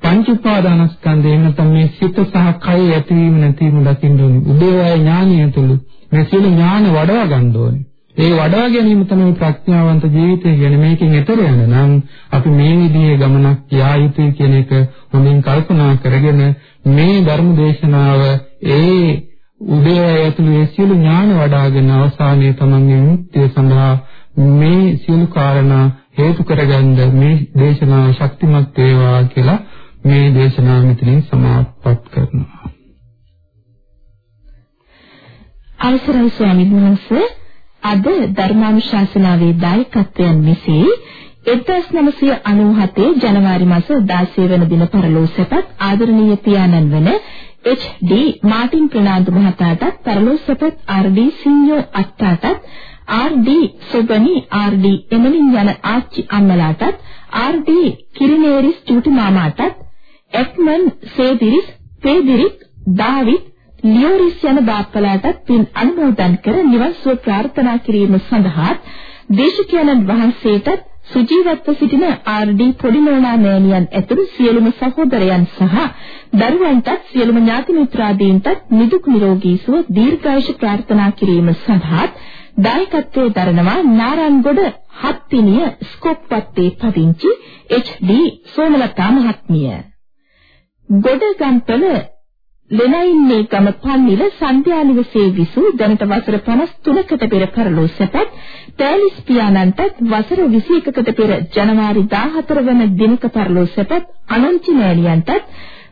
පංච උපාදානස්කන්ධය නැත්නම් මේ සිත සහ කය ඇතිවීම නැතිවීම දකින්න ඕනේ. උදේවය ඥානිය තුළ මේ සියලු ඥාන වඩවා ගන්න ඕනේ. ඒ වඩවා ගැනීම තමයි ප්‍රඥාවන්ත ජීවිතය කියන්නේ. මේකෙන් එතර යන නම් අපි මේ විදිහේ ගමනක් යා යුතුයි කියන එක හොඳින් කල්පනා කරගෙන මේ ධර්ම දේශනාව ඒ උදේ ඇතුළේ සියලු ඥාන වඩාගෙන අවසානයේ තමන්ගේ මුක්තිය සඳහා මේ සියලු කාරණා හේතු කරගන්න මේ දේශනාව ශක්තිමත් වේවා කියලා මේ දේශනාව මෙතනින් සමාප්ත කරනවා. අවසරයි ස්වාමීන් වහන්සේ අද ධර්මානුශාසනාවේ දායකත්වයන් මෙසේ 1997 ජනවාරි මාස 16 වන දින පරලෝසපත් ආදරණීය පියාණන් වන එච්.ඩී. මාටින් ප්‍රනාන්දු මහතාටත් පරලෝසපත් R D. Sinho අත්තාටත් R D. Sobani R D. Emalin යන ආච්චි අම්මලාටත් ආර්.ඩී. කිරිනේරිස් චූටි මාමාටත් එක්මන් සේදිරිස් පේදිරික් ඩාවිඩ් ලියෝරිස් යන බාප්පලාටත් පින් අනුමෝදන් කර නිවන් සුව ප්‍රාර්ථනා කිරීම සඳහා දේශකයන්න් වහන්සේටත් සුජීවත්ව සිටින ආර්.ඩී. පොඩිනෝනා මෑණියන් ඇතුළු සියලුම සහෝදරයන් සහ දරුවන්ටත් සියලුම ඥාති මිත්‍රාදීන්ටත් නිදුක් නිරෝගී සුව දීර්ඝායුෂ ප්‍රාර්ථනා කිරීම සඳහා දායකත්වයේ දරනවා නාරන්ගොඩ හත්තිනිය ස්කොප් වත්තේ පදිංචි එච්.ඩී. සෝමලතා මහත්මිය. ගොඩගම්පල ලෙනයින්නේ ගම පන්නිල සන්ධ්‍යා නිවසේ විසූ දැනට වසර 53කට පෙර පරලෝ සැපත් තෑලිස් පියාණන්ටත් වසර 21කට පෙර ජනවාරි 14 වන දිනක පරලෝ සැපත් අනන්ති නෑනියන්ටත්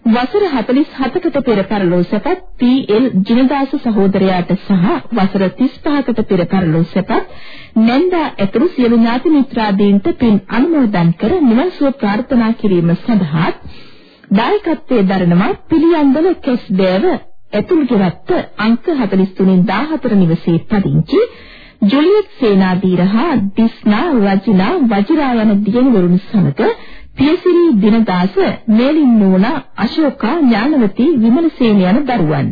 වසර 47කට පෙර පරලෝ සැපත් පී.එල්. ජිනදාස සහෝදරයාට සහ වසර 35කට පෙර පරලෝ සැපත් නැන්දා ඇතුළු සියලු ඥාති මිත්‍රාදීන්ට පින් අනුමෝදන් කර නිවන් සුව ප්‍රාර්ථනා කිරීම සඳහා දායකත්වයේ දරනවා පිළියන්දල කෙස්දේව ඇතුළු ගෙවත්ත අංක 43 14 නිවසේ පදිංචි. ජුලියට් සේනාධීර හා දිස්නා රජිනා වජිරා යන දියණිවරුන් සමග පියසිරි දිනදාස මේලින් නෝනා අශෝකා ඥානවති විමලසේන යන දරුවන්.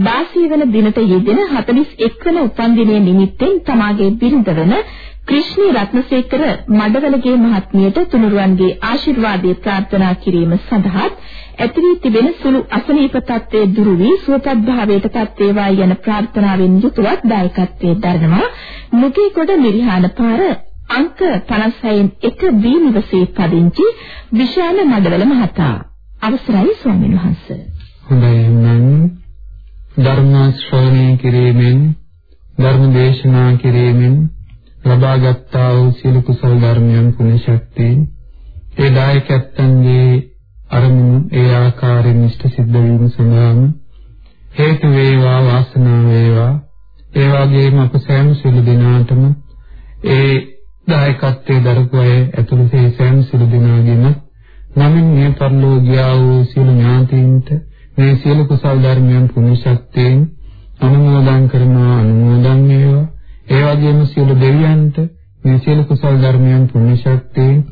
16 වන දිනට යෙදෙන 41 වන උපන්දිනය නිමිත්තෙන් තමාගේ බිරිඳ වන ක්‍රිෂ්ණී රත්නසේකර මඩවලගේ මහත්මියට තුනුරුවන්ගේ ආශිර්වාදයේ ප්‍රාර්ථනා කිරීම සඳහා ඇති වී තිබෙන සුළු අසනීප තත්ත්වයේ දුරු වී සුවපත් භාවයට පත් වේවා යන ප්‍රාර්ථනාවෙන් යුතුවත් දායකත්වයේ දරනවා මුගේගොඩ මිරිහාන පාර අංක 56න් 1 බී නිවසේ පදිංචි විශාල මඩවල මහතා අවසරයි ස්වාමීන් වහන්සේ හොඳයි නම් ධර්ම ශ්‍රවණය කිරීමෙන් ධර්ම දේශනා කිරීමෙන් ලබාගත්තා වූ සියලු කුසල ධර්මයන් පුණ්‍ය ශක්තිය ඒ දායකයන්ගේ අරමුණු ඒ ආකාරයෙන් ඉෂ්ට සිද්ධ වීම සඳහාම හේතු වේවා වාසනාව වේවා. ඒ වගේම අප සෑම සියලු දෙනාටම ඒ දායකත්වයේ දරපු අය ඇතුළු ඒ සෑම සියලු දෙනාගේම නමින් මේ පරිලෝකියා වූ සියලු ඥාතීන්ට මේ සියලු කුසල ධර්මයන් පුණ්‍ය ශක්තියෙන් අනුමෝදන් කරනවා අනුමෝදන් වේවා. ඒ වගේම සියලු දෙවියන්ට මේ සියලු කුසල ධර්මයන් පුණ්‍ය ශක්තියෙන්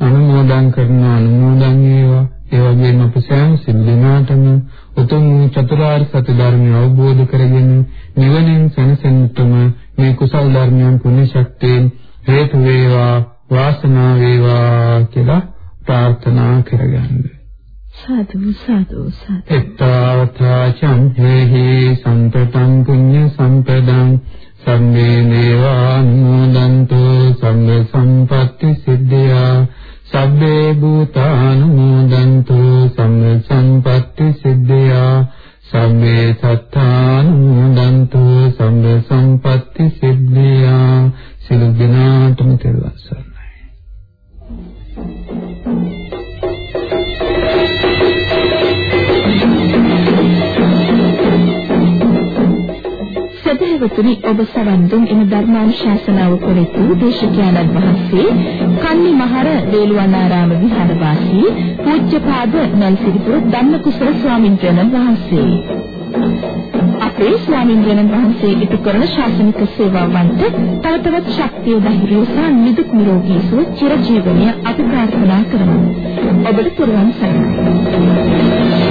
අනුමෝදන් කරනවා අනුමෝදන් වේවා ඒ වගේම අප සෑම සිල් දිනාටම උතුම් චතුරාර්ය සත්‍ය ධර්මය අවබෝධ කරගෙන නිවනින් සැනසෙන්නටම මේ කුසල ධර්මයන් පුණ්‍ය ශක්තියෙන් හේතු වේවා වාසනාව වේවා කියලා ප්‍රාර්ථනා කරගන්න. සාදු සාදු සාදු. එත්තාවතා චම්හෙහි සම්පතං පුඤ්ඤ සම්පදං සම්මේ දේවානුමෝදන්තු සම්ම සම්පatti සිද්ධියා සබ්බේ භූතානුමෝදන්තු සම්ම සම්පatti සිද්ධියා සම්මේ සත්තානුමෝදන්තු සම්ම සම්පatti සිද්ධියා සිළු දිනාටම තෙරුවන් සරණයි. සදහවතුනි ඔබ සවන් දුන් එම ධර්මානුශාසනාව පෙරතු දේශකයන්න් වහන්සේ කන්නි මහර වේළුවනාරාම විහාරවාසී පූජ්‍යපාද නල්සිරිපුර ධම්මකුසල ස්වාමීන් වහන්සේ අපේ ස්වාමීන් වහන්සේ ඉටු කරන ශාසනික සේවාවන්ට තව තවත් ශක්තිය ධෛර්යය සහ නිදුක් නිරෝගී සුව චිරජීවනය අපි ප්‍රාර්ථනා කරමු. ඔබට පුරවන් සරණයි.